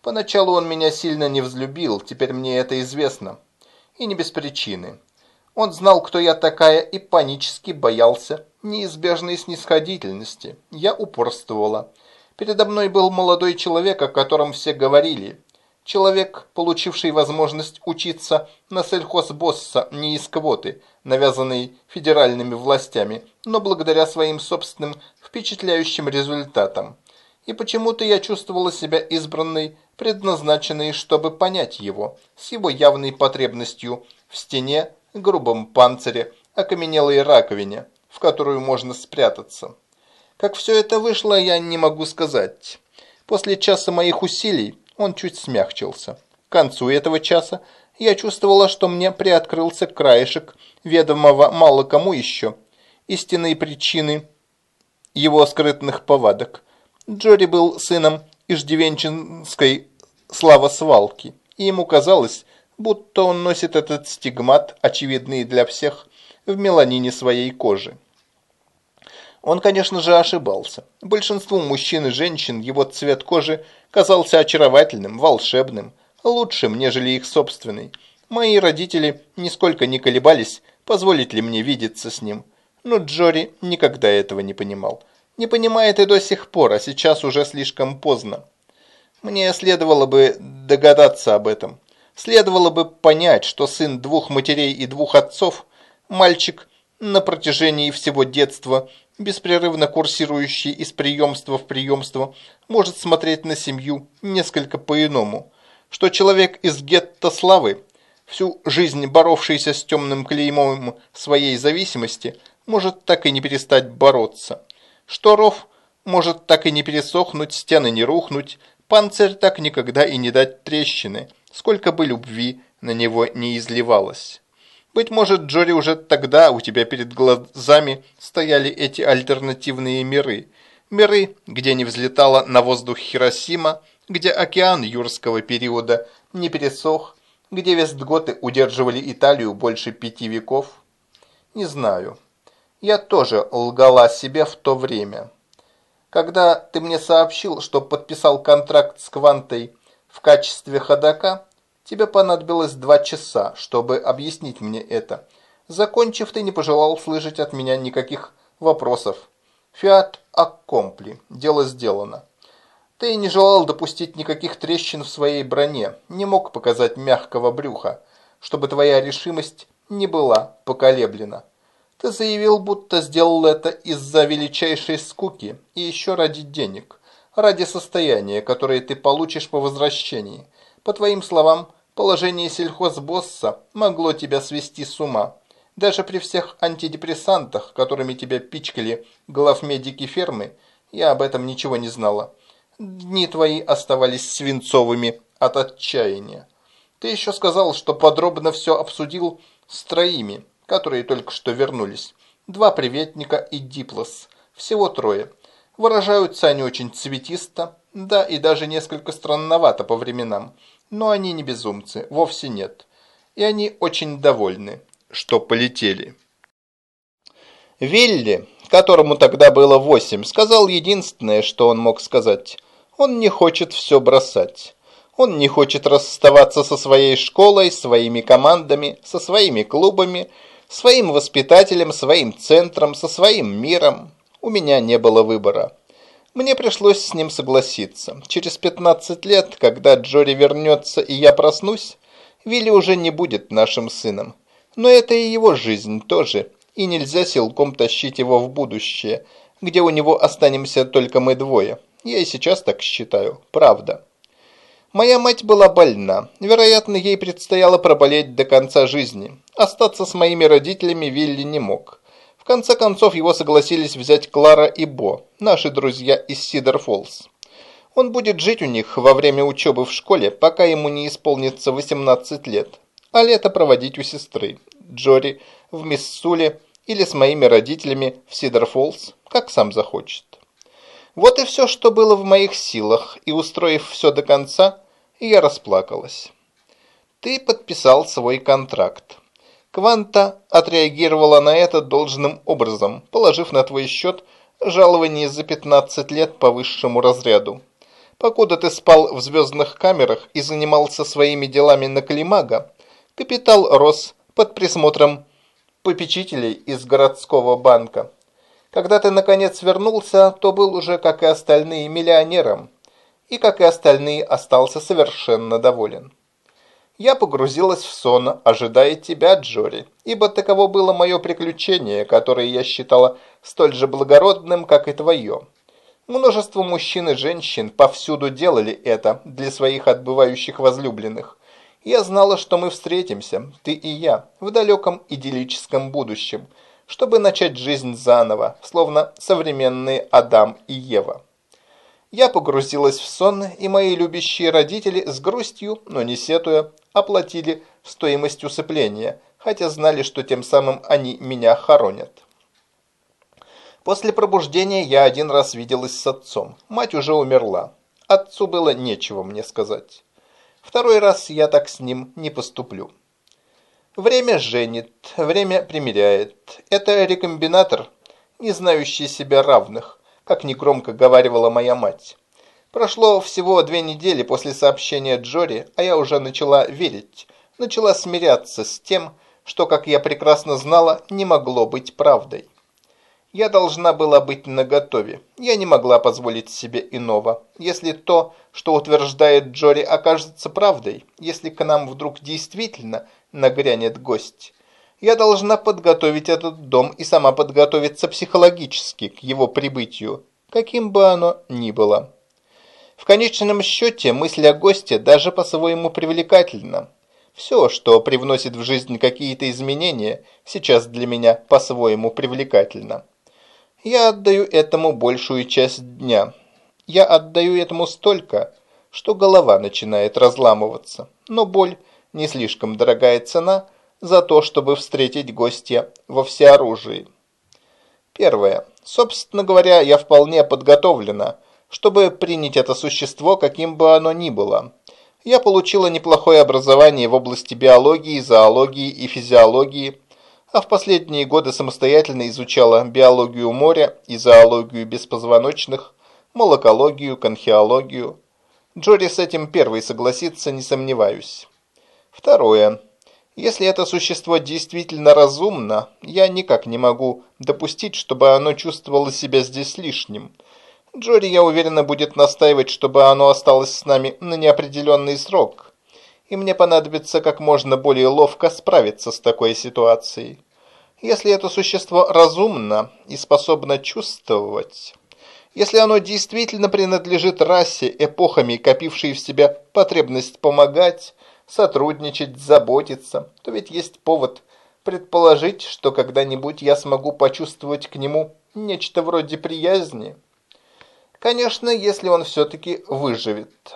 Поначалу он меня сильно не взлюбил, теперь мне это известно. И не без причины. Он знал, кто я такая, и панически боялся неизбежной снисходительности. Я упорствовала. Передо мной был молодой человек, о котором все говорили. Человек, получивший возможность учиться на сельхозбосса не из квоты, навязанной федеральными властями, но благодаря своим собственным впечатляющим результатам. И почему-то я чувствовала себя избранной, предназначенной, чтобы понять его, с его явной потребностью в стене, грубом панцире, окаменелой раковине, в которую можно спрятаться. Как все это вышло, я не могу сказать. После часа моих усилий он чуть смягчился. К концу этого часа я чувствовала, что мне приоткрылся краешек, ведомого мало кому еще, истинные причины его скрытных повадок. Джори был сыном иждивенчинской славосвалки, и ему казалось, будто он носит этот стигмат, очевидный для всех, в меланине своей кожи. Он, конечно же, ошибался. Большинству мужчин и женщин его цвет кожи казался очаровательным, волшебным, лучшим, нежели их собственный. Мои родители нисколько не колебались, позволить ли мне видеться с ним. Но Джори никогда этого не понимал. Не понимает и до сих пор, а сейчас уже слишком поздно. Мне следовало бы догадаться об этом. Следовало бы понять, что сын двух матерей и двух отцов, мальчик на протяжении всего детства, беспрерывно курсирующий из приемства в приемство, может смотреть на семью несколько по-иному, что человек из гетто славы, всю жизнь боровшийся с темным клеймом своей зависимости, может так и не перестать бороться, что ров может так и не пересохнуть, стены не рухнуть, панцирь так никогда и не дать трещины, сколько бы любви на него не изливалось. Быть может, Джори, уже тогда у тебя перед глазами стояли эти альтернативные миры. Миры, где не взлетала на воздух Хиросима, где океан юрского периода не пересох, где вестготы удерживали Италию больше пяти веков. Не знаю. Я тоже лгала себе в то время. Когда ты мне сообщил, что подписал контракт с Квантой в качестве ходока, Тебе понадобилось два часа, чтобы объяснить мне это. Закончив, ты не пожелал слышать от меня никаких вопросов. Фиат аккомпли. Дело сделано. Ты не желал допустить никаких трещин в своей броне, не мог показать мягкого брюха, чтобы твоя решимость не была поколеблена. Ты заявил, будто сделал это из-за величайшей скуки и еще ради денег, ради состояния, которое ты получишь по возвращении. По твоим словам, Положение сельхозбосса могло тебя свести с ума. Даже при всех антидепрессантах, которыми тебя пичкали главмедики фермы, я об этом ничего не знала. Дни твои оставались свинцовыми от отчаяния. Ты еще сказал, что подробно все обсудил с троими, которые только что вернулись. Два приветника и Диплос. Всего трое. Выражаются они очень цветисто, да и даже несколько странновато по временам. Но они не безумцы, вовсе нет. И они очень довольны, что полетели. Вилли, которому тогда было восемь, сказал единственное, что он мог сказать. Он не хочет все бросать. Он не хочет расставаться со своей школой, своими командами, со своими клубами, своим воспитателем, своим центром, со своим миром. У меня не было выбора. Мне пришлось с ним согласиться. Через 15 лет, когда Джори вернется и я проснусь, Вилли уже не будет нашим сыном. Но это и его жизнь тоже, и нельзя силком тащить его в будущее, где у него останемся только мы двое. Я и сейчас так считаю, правда. Моя мать была больна. Вероятно, ей предстояло проболеть до конца жизни. Остаться с моими родителями Вилли не мог конце концов его согласились взять Клара и Бо, наши друзья из Сидер Фоллс. Он будет жить у них во время учебы в школе, пока ему не исполнится 18 лет, а лето проводить у сестры, Джори, в Миссуле или с моими родителями в Сидер Фоллс, как сам захочет. Вот и все, что было в моих силах, и устроив все до конца, я расплакалась. Ты подписал свой контракт. Кванта отреагировала на это должным образом, положив на твой счет жалование за 15 лет по высшему разряду. Покуда ты спал в звездных камерах и занимался своими делами на Калимага, капитал рос под присмотром попечителей из городского банка. Когда ты наконец вернулся, то был уже, как и остальные, миллионером, и, как и остальные, остался совершенно доволен. Я погрузилась в сон, ожидая тебя, Джори, ибо таково было мое приключение, которое я считала столь же благородным, как и твое. Множество мужчин и женщин повсюду делали это для своих отбывающих возлюбленных. Я знала, что мы встретимся, ты и я, в далеком идиллическом будущем, чтобы начать жизнь заново, словно современные Адам и Ева. Я погрузилась в сон, и мои любящие родители с грустью, но не сетуя, оплатили стоимость усыпления, хотя знали, что тем самым они меня хоронят. После пробуждения я один раз виделась с отцом. Мать уже умерла. Отцу было нечего мне сказать. Второй раз я так с ним не поступлю. Время женит, время примиряет. Это рекомбинатор, не знающий себя равных как негромко говаривала моя мать. Прошло всего две недели после сообщения Джори, а я уже начала верить, начала смиряться с тем, что, как я прекрасно знала, не могло быть правдой. Я должна была быть наготове. Я не могла позволить себе иного. Если то, что утверждает Джори, окажется правдой, если к нам вдруг действительно нагрянет гость, я должна подготовить этот дом и сама подготовиться психологически к его прибытию, каким бы оно ни было. В конечном счете мысль о госте даже по-своему привлекательна. Все, что привносит в жизнь какие-то изменения, сейчас для меня по-своему привлекательно. Я отдаю этому большую часть дня. Я отдаю этому столько, что голова начинает разламываться. Но боль – не слишком дорогая цена за то, чтобы встретить гостя во всеоружии. Первое. Собственно говоря, я вполне подготовлена – чтобы принять это существо, каким бы оно ни было. Я получила неплохое образование в области биологии, зоологии и физиологии, а в последние годы самостоятельно изучала биологию моря и зоологию беспозвоночных, молокологию, конхиологию. Джори с этим первый согласится, не сомневаюсь. Второе. Если это существо действительно разумно, я никак не могу допустить, чтобы оно чувствовало себя здесь лишним – Джори, я уверена, будет настаивать, чтобы оно осталось с нами на неопределенный срок. И мне понадобится как можно более ловко справиться с такой ситуацией. Если это существо разумно и способно чувствовать, если оно действительно принадлежит расе, эпохами копившей в себе потребность помогать, сотрудничать, заботиться, то ведь есть повод предположить, что когда-нибудь я смогу почувствовать к нему нечто вроде приязни. Конечно, если он все-таки выживет.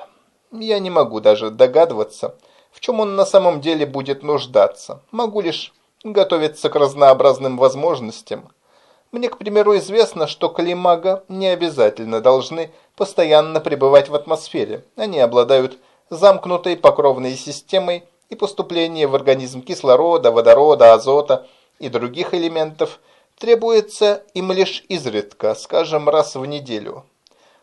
Я не могу даже догадываться, в чем он на самом деле будет нуждаться. Могу лишь готовиться к разнообразным возможностям. Мне, к примеру, известно, что климага не обязательно должны постоянно пребывать в атмосфере. Они обладают замкнутой покровной системой, и поступление в организм кислорода, водорода, азота и других элементов требуется им лишь изредка, скажем, раз в неделю.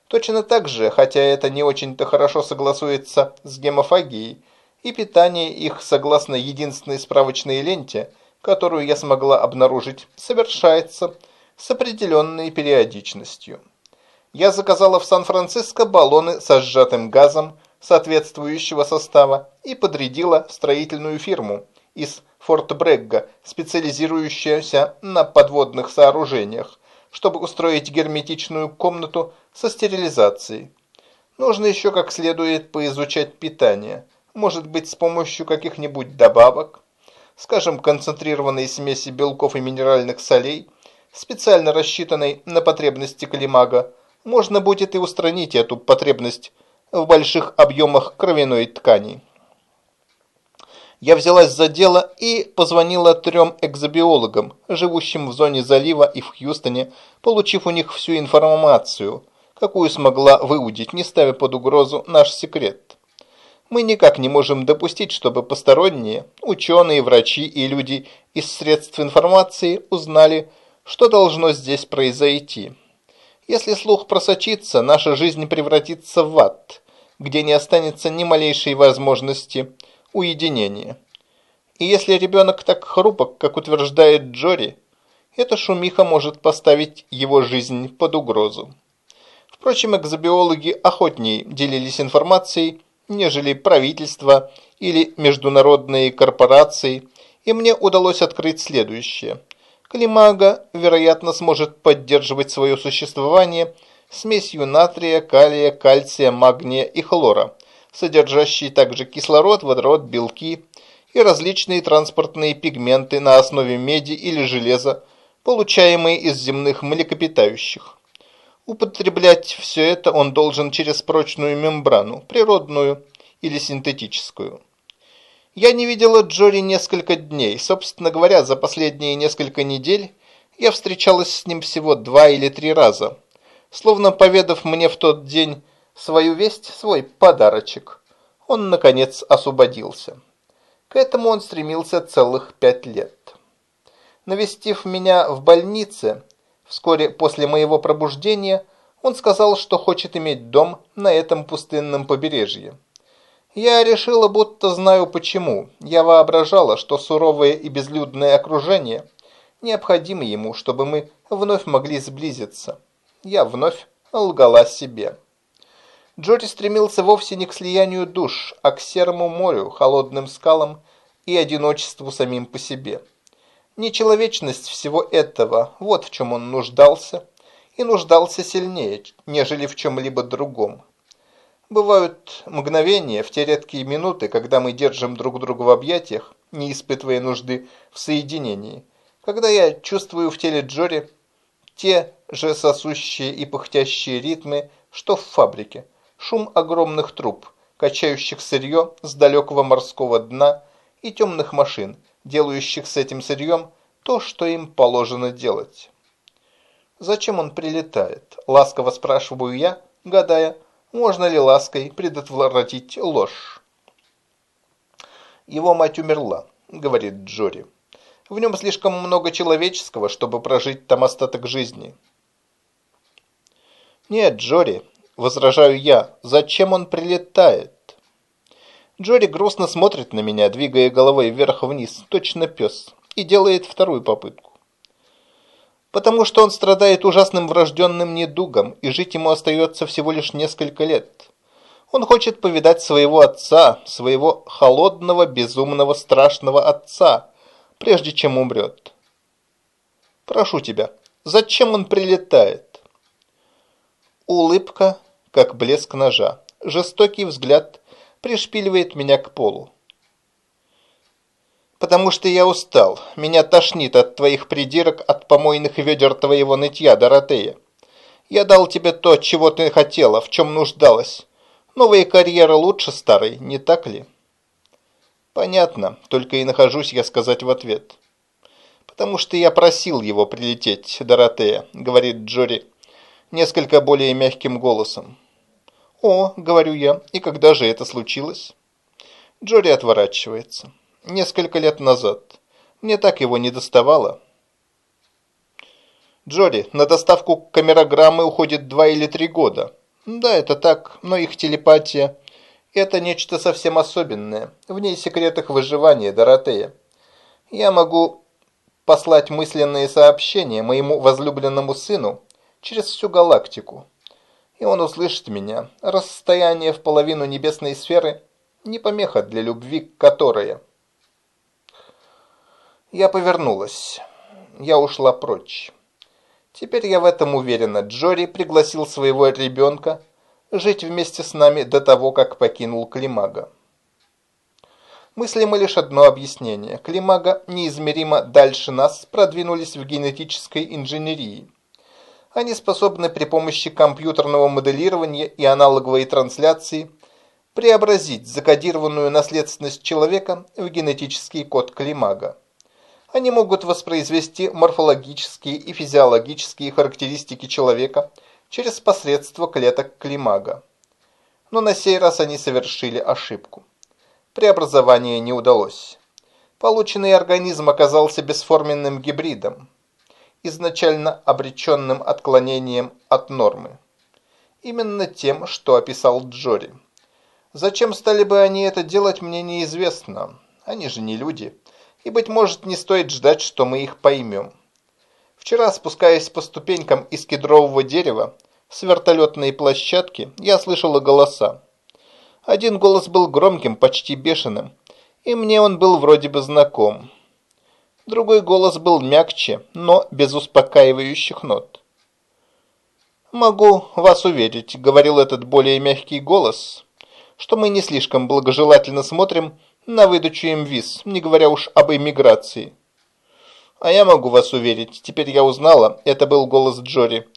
Точно так же, хотя это не очень-то хорошо согласуется с гемофагией, и питание их, согласно единственной справочной ленте, которую я смогла обнаружить, совершается с определенной периодичностью. Я заказала в Сан-Франциско баллоны со сжатым газом соответствующего состава и подрядила строительную фирму из Форт Брегга, специализирующуюся на подводных сооружениях, чтобы устроить герметичную комнату со стерилизацией. Нужно еще как следует поизучать питание, может быть с помощью каких-нибудь добавок, скажем, концентрированной смеси белков и минеральных солей, специально рассчитанной на потребности климага, можно будет и устранить эту потребность в больших объемах кровяной ткани. Я взялась за дело и позвонила трем экзобиологам, живущим в зоне залива и в Хьюстоне, получив у них всю информацию, какую смогла выудить, не ставя под угрозу наш секрет. Мы никак не можем допустить, чтобы посторонние, ученые, врачи и люди из средств информации узнали, что должно здесь произойти. Если слух просочится, наша жизнь превратится в ад, где не останется ни малейшей возможности уединения. И если ребенок так хрупок, как утверждает Джори, эта шумиха может поставить его жизнь под угрозу. Впрочем, экзобиологи охотнее делились информацией, нежели правительства или международные корпорации, и мне удалось открыть следующее. Климага, вероятно, сможет поддерживать свое существование смесью натрия, калия, кальция, магния и хлора, содержащие также кислород, водород, белки и различные транспортные пигменты на основе меди или железа, получаемые из земных млекопитающих. Употреблять все это он должен через прочную мембрану, природную или синтетическую. Я не видела Джори несколько дней. Собственно говоря, за последние несколько недель я встречалась с ним всего два или три раза. Словно поведав мне в тот день свою весть, свой подарочек, он, наконец, освободился. К этому он стремился целых пять лет. Навестив меня в больнице, Вскоре после моего пробуждения Он сказал, что хочет иметь дом на этом пустынном побережье. Я решила, будто знаю почему. Я воображала, что суровое и безлюдное окружение необходимо ему, чтобы мы вновь могли сблизиться. Я вновь лгала себе. Джори стремился вовсе не к слиянию душ, а к серому морю, холодным скалам и одиночеству самим по себе. Нечеловечность всего этого, вот в чем он нуждался, и нуждался сильнее, нежели в чем-либо другом. Бывают мгновения, в те редкие минуты, когда мы держим друг друга в объятиях, не испытывая нужды в соединении, когда я чувствую в теле Джори те же сосущие и пыхтящие ритмы, что в фабрике, шум огромных труб, качающих сырье с далекого морского дна и темных машин, делающих с этим сырьем то, что им положено делать. «Зачем он прилетает?» – ласково спрашиваю я, гадая, можно ли лаской предотвратить ложь. «Его мать умерла», – говорит Джори. «В нем слишком много человеческого, чтобы прожить там остаток жизни». «Нет, Джори», – возражаю я, – «зачем он прилетает?» Джори грустно смотрит на меня, двигая головой вверх-вниз, точно пес, и делает вторую попытку. Потому что он страдает ужасным врожденным недугом, и жить ему остается всего лишь несколько лет. Он хочет повидать своего отца, своего холодного, безумного, страшного отца, прежде чем умрет. Прошу тебя, зачем он прилетает? Улыбка, как блеск ножа, жестокий взгляд пришпиливает меня к полу. «Потому что я устал. Меня тошнит от твоих придирок, от помойных ведер твоего нытья, Доротея. Я дал тебе то, чего ты хотела, в чем нуждалась. Новая карьера лучше старой, не так ли?» «Понятно, только и нахожусь я сказать в ответ». «Потому что я просил его прилететь, Доротея», — говорит Джори, несколько более мягким голосом. «О», — говорю я, — «и когда же это случилось?» Джори отворачивается. «Несколько лет назад. Мне так его не доставало». «Джори, на доставку камерограммы уходит два или три года». «Да, это так, но их телепатия – это нечто совсем особенное. В ней секрет их выживания, Доротея. Я могу послать мысленные сообщения моему возлюбленному сыну через всю галактику и он услышит меня. Расстояние в половину небесной сферы не помеха для любви, которая... Я повернулась. Я ушла прочь. Теперь я в этом уверена. Джори пригласил своего ребенка жить вместе с нами до того, как покинул Климага. Мыслимо лишь одно объяснение. Климага неизмеримо дальше нас продвинулись в генетической инженерии – они способны при помощи компьютерного моделирования и аналоговой трансляции преобразить закодированную наследственность человека в генетический код Климага. Они могут воспроизвести морфологические и физиологические характеристики человека через посредство клеток Климага. Но на сей раз они совершили ошибку. Преобразование не удалось. Полученный организм оказался бесформенным гибридом изначально обреченным отклонением от нормы. Именно тем, что описал Джори. Зачем стали бы они это делать, мне неизвестно. Они же не люди. И, быть может, не стоит ждать, что мы их поймем. Вчера, спускаясь по ступенькам из кедрового дерева с вертолетной площадки, я слышала голоса. Один голос был громким, почти бешеным, и мне он был вроде бы знаком. Другой голос был мягче, но без успокаивающих нот. «Могу вас уверить», — говорил этот более мягкий голос, «что мы не слишком благожелательно смотрим на выдачу им виз, не говоря уж об эмиграции». «А я могу вас уверить, теперь я узнала, это был голос Джори,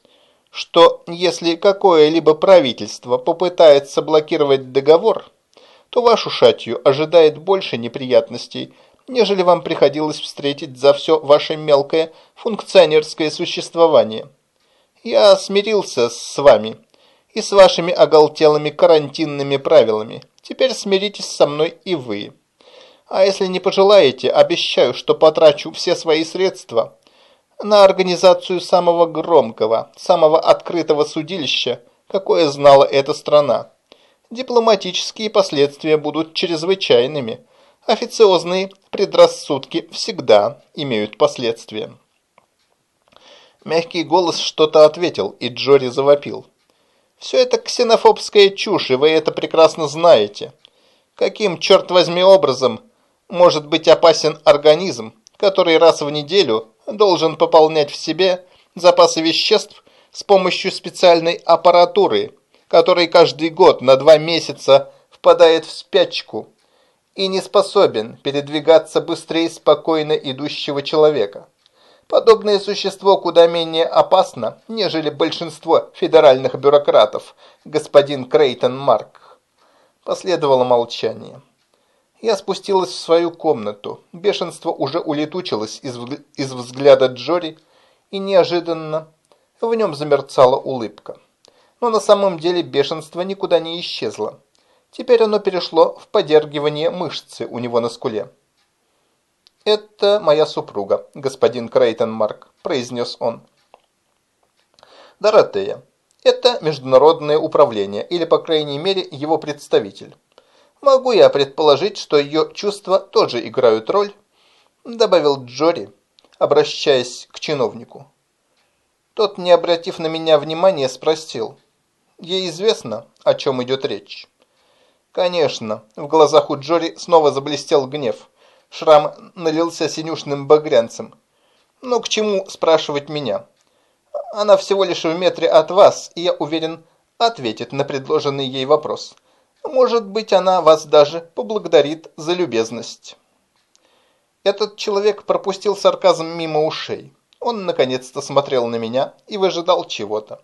что если какое-либо правительство попытается блокировать договор, то вашу шатью ожидает больше неприятностей, нежели вам приходилось встретить за все ваше мелкое функционерское существование. Я смирился с вами и с вашими оголтелыми карантинными правилами. Теперь смиритесь со мной и вы. А если не пожелаете, обещаю, что потрачу все свои средства на организацию самого громкого, самого открытого судилища, какое знала эта страна. Дипломатические последствия будут чрезвычайными. Официозные предрассудки всегда имеют последствия. Мягкий голос что-то ответил, и Джори завопил. «Все это ксенофобская чушь, и вы это прекрасно знаете. Каким, черт возьми, образом может быть опасен организм, который раз в неделю должен пополнять в себе запасы веществ с помощью специальной аппаратуры, который каждый год на два месяца впадает в спячку и не способен передвигаться быстрее спокойно идущего человека. Подобное существо куда менее опасно, нежели большинство федеральных бюрократов, господин Крейтон Марк. Последовало молчание. Я спустилась в свою комнату. Бешенство уже улетучилось из, из взгляда Джори, и неожиданно в нем замерцала улыбка. Но на самом деле бешенство никуда не исчезло. Теперь оно перешло в подергивание мышцы у него на скуле. «Это моя супруга, господин Крейтон Марк», – произнес он. «Доротея. Это международное управление, или, по крайней мере, его представитель. Могу я предположить, что ее чувства тоже играют роль?» – добавил Джори, обращаясь к чиновнику. Тот, не обратив на меня внимания, спросил. «Ей известно, о чем идет речь?» «Конечно». В глазах у Джори снова заблестел гнев. Шрам налился синюшным багрянцем. «Ну к чему спрашивать меня? Она всего лишь в метре от вас, и я уверен, ответит на предложенный ей вопрос. Может быть, она вас даже поблагодарит за любезность». Этот человек пропустил сарказм мимо ушей. Он наконец-то смотрел на меня и выжидал чего-то.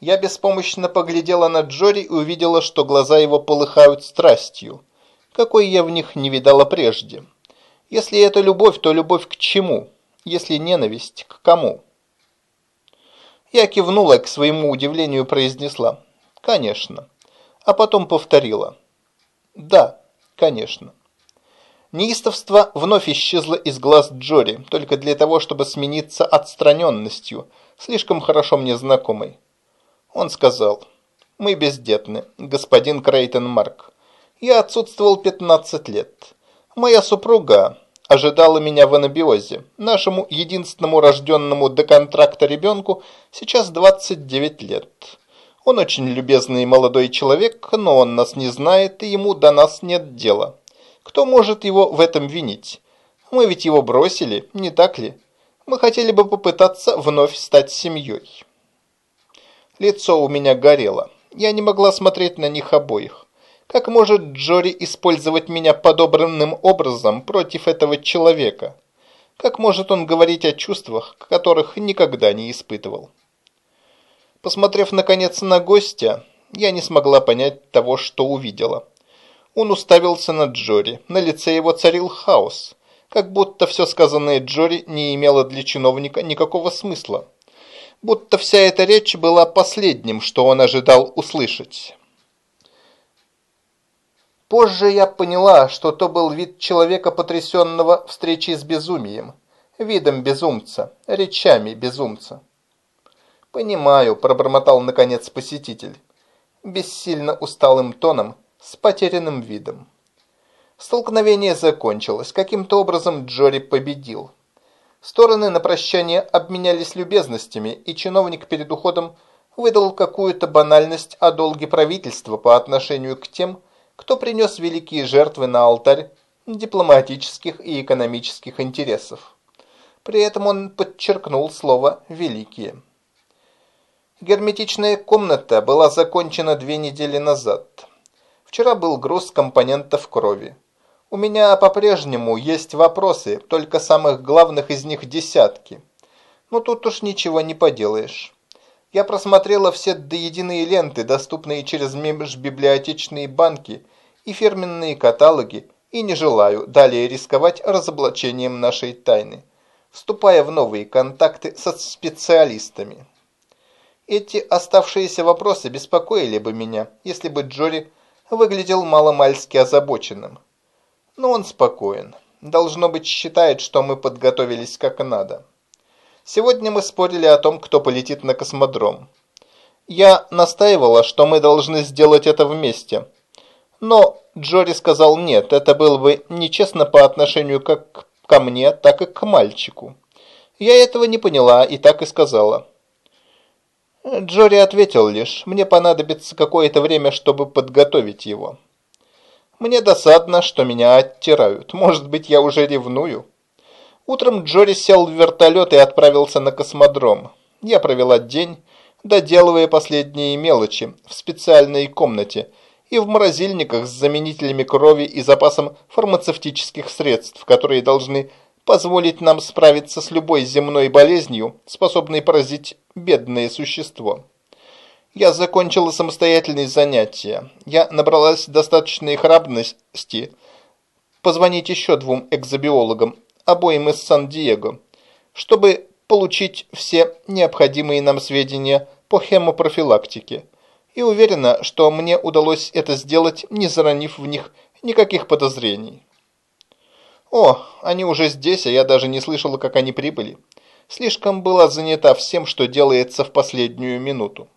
Я беспомощно поглядела на Джори и увидела, что глаза его полыхают страстью какой я в них не видала прежде. Если это любовь, то любовь к чему? Если ненависть, к кому? Я кивнула, к своему удивлению произнесла «Конечно», а потом повторила «Да, конечно». Неистовство вновь исчезло из глаз Джори, только для того, чтобы смениться отстраненностью, слишком хорошо мне знакомой. Он сказал «Мы бездетны, господин Крейтон Марк. Я отсутствовал 15 лет. Моя супруга ожидала меня в анабиозе. Нашему единственному рожденному до контракта ребенку сейчас 29 лет. Он очень любезный молодой человек, но он нас не знает, и ему до нас нет дела. Кто может его в этом винить? Мы ведь его бросили, не так ли? Мы хотели бы попытаться вновь стать семьей. Лицо у меня горело. Я не могла смотреть на них обоих. Как может Джори использовать меня подобранным образом против этого человека? Как может он говорить о чувствах, которых никогда не испытывал? Посмотрев наконец на гостя, я не смогла понять того, что увидела. Он уставился на Джори, на лице его царил хаос, как будто все сказанное Джори не имело для чиновника никакого смысла. Будто вся эта речь была последним, что он ожидал услышать. Позже я поняла, что то был вид человека, потрясенного встречей с безумием, видом безумца, речами безумца. «Понимаю», – пробормотал наконец посетитель, бессильно усталым тоном, с потерянным видом. Столкновение закончилось. Каким-то образом Джори победил. Стороны на прощание обменялись любезностями, и чиновник перед уходом выдал какую-то банальность о долге правительства по отношению к тем, кто принес великие жертвы на алтарь дипломатических и экономических интересов. При этом он подчеркнул слово «великие». Герметичная комната была закончена две недели назад. Вчера был груз компонентов крови. У меня по-прежнему есть вопросы, только самых главных из них десятки. Но тут уж ничего не поделаешь. Я просмотрела все доединые ленты, доступные через межбиблиотечные банки и фирменные каталоги, и не желаю далее рисковать разоблачением нашей тайны, вступая в новые контакты со специалистами. Эти оставшиеся вопросы беспокоили бы меня, если бы Джори выглядел маломальски озабоченным. Но он спокоен. Должно быть, считает, что мы подготовились как надо. Сегодня мы спорили о том, кто полетит на космодром. Я настаивала, что мы должны сделать это вместе. Но Джори сказал нет, это было бы нечестно по отношению как ко мне, так и к мальчику. Я этого не поняла и так и сказала. Джори ответил лишь, мне понадобится какое-то время, чтобы подготовить его. Мне досадно, что меня оттирают. Может быть, я уже ревную. Утром Джори сел в вертолет и отправился на космодром. Я провела день, доделывая последние мелочи в специальной комнате и в морозильниках с заменителями крови и запасом фармацевтических средств, которые должны позволить нам справиться с любой земной болезнью, способной поразить бедное существо. Я закончила самостоятельные занятия. Я набралась достаточной храбрости позвонить еще двум экзобиологам, обоим из Сан-Диего, чтобы получить все необходимые нам сведения по хемопрофилактике. И уверена, что мне удалось это сделать, не заронив в них никаких подозрений. О, они уже здесь, а я даже не слышала, как они прибыли. Слишком была занята всем, что делается в последнюю минуту.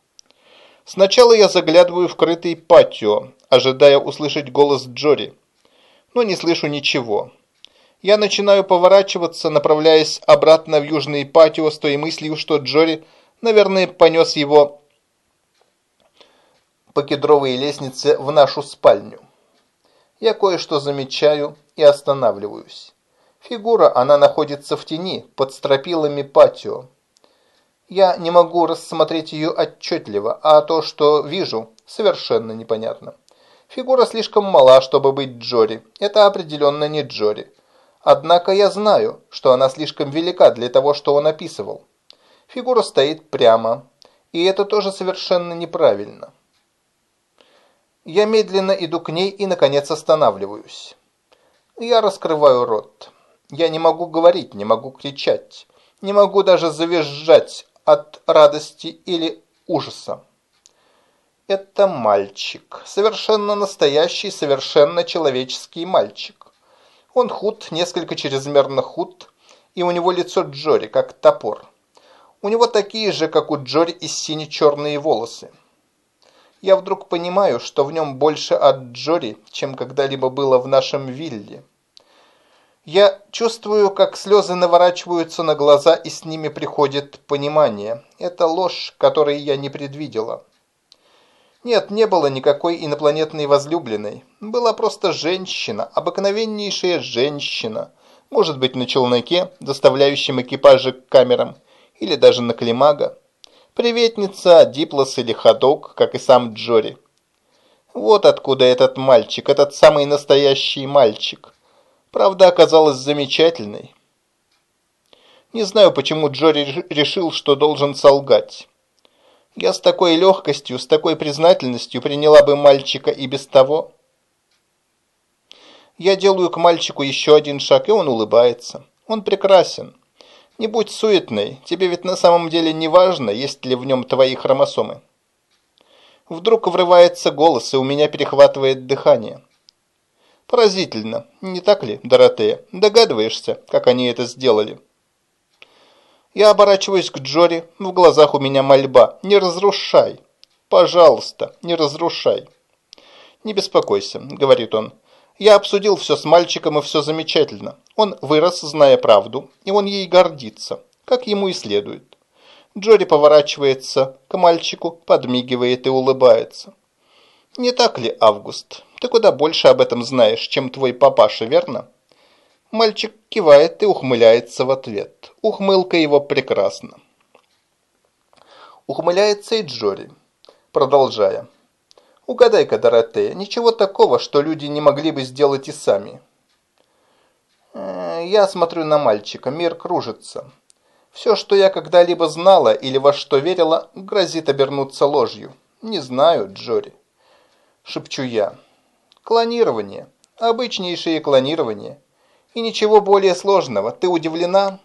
Сначала я заглядываю в крытый патио, ожидая услышать голос Джори, но не слышу ничего. Я начинаю поворачиваться, направляясь обратно в южный патио с той мыслью, что Джори, наверное, понес его по кедровой лестнице в нашу спальню. Я кое-что замечаю и останавливаюсь. Фигура, она находится в тени, под стропилами патио. Я не могу рассмотреть ее отчетливо, а то, что вижу, совершенно непонятно. Фигура слишком мала, чтобы быть Джори. Это определенно не Джори. Однако я знаю, что она слишком велика для того, что он описывал. Фигура стоит прямо, и это тоже совершенно неправильно. Я медленно иду к ней и, наконец, останавливаюсь. Я раскрываю рот. Я не могу говорить, не могу кричать, не могу даже завизжать от радости или ужаса. Это мальчик, совершенно настоящий, совершенно человеческий мальчик. Он худ, несколько чрезмерно худ, и у него лицо Джори, как топор. У него такие же, как у Джори, и сине-черные волосы я вдруг понимаю, что в нем больше от Джори, чем когда-либо было в нашем вилле. Я чувствую, как слезы наворачиваются на глаза, и с ними приходит понимание. Это ложь, которой я не предвидела. Нет, не было никакой инопланетной возлюбленной. Была просто женщина, обыкновеннейшая женщина. Может быть, на челноке, доставляющем экипажи к камерам, или даже на Климага приветница, Диплос или Ходок, как и сам Джори. Вот откуда этот мальчик, этот самый настоящий мальчик. Правда оказалась замечательной. Не знаю, почему Джори решил, что должен солгать. Я с такой легкостью, с такой признательностью приняла бы мальчика и без того. Я делаю к мальчику еще один шаг, и он улыбается. Он прекрасен. Не будь суетной, тебе ведь на самом деле не важно, есть ли в нем твои хромосомы. Вдруг врывается голос, и у меня перехватывает дыхание. Поразительно, не так ли, Доротея? Догадываешься, как они это сделали? Я оборачиваюсь к Джори, в глазах у меня мольба. Не разрушай. Пожалуйста, не разрушай. Не беспокойся, говорит он. Я обсудил все с мальчиком, и все замечательно. Он вырос, зная правду, и он ей гордится, как ему и следует. Джори поворачивается к мальчику, подмигивает и улыбается. «Не так ли, Август? Ты куда больше об этом знаешь, чем твой папаша, верно?» Мальчик кивает и ухмыляется в ответ. Ухмылка его прекрасна. Ухмыляется и Джори, продолжая. Угадай-ка, Доротея, ничего такого, что люди не могли бы сделать и сами. Э, я смотрю на мальчика, мир кружится. Все, что я когда-либо знала или во что верила, грозит обернуться ложью. Не знаю, Джори. Шепчу я. Клонирование. Обычнейшее клонирование. И ничего более сложного. Ты удивлена?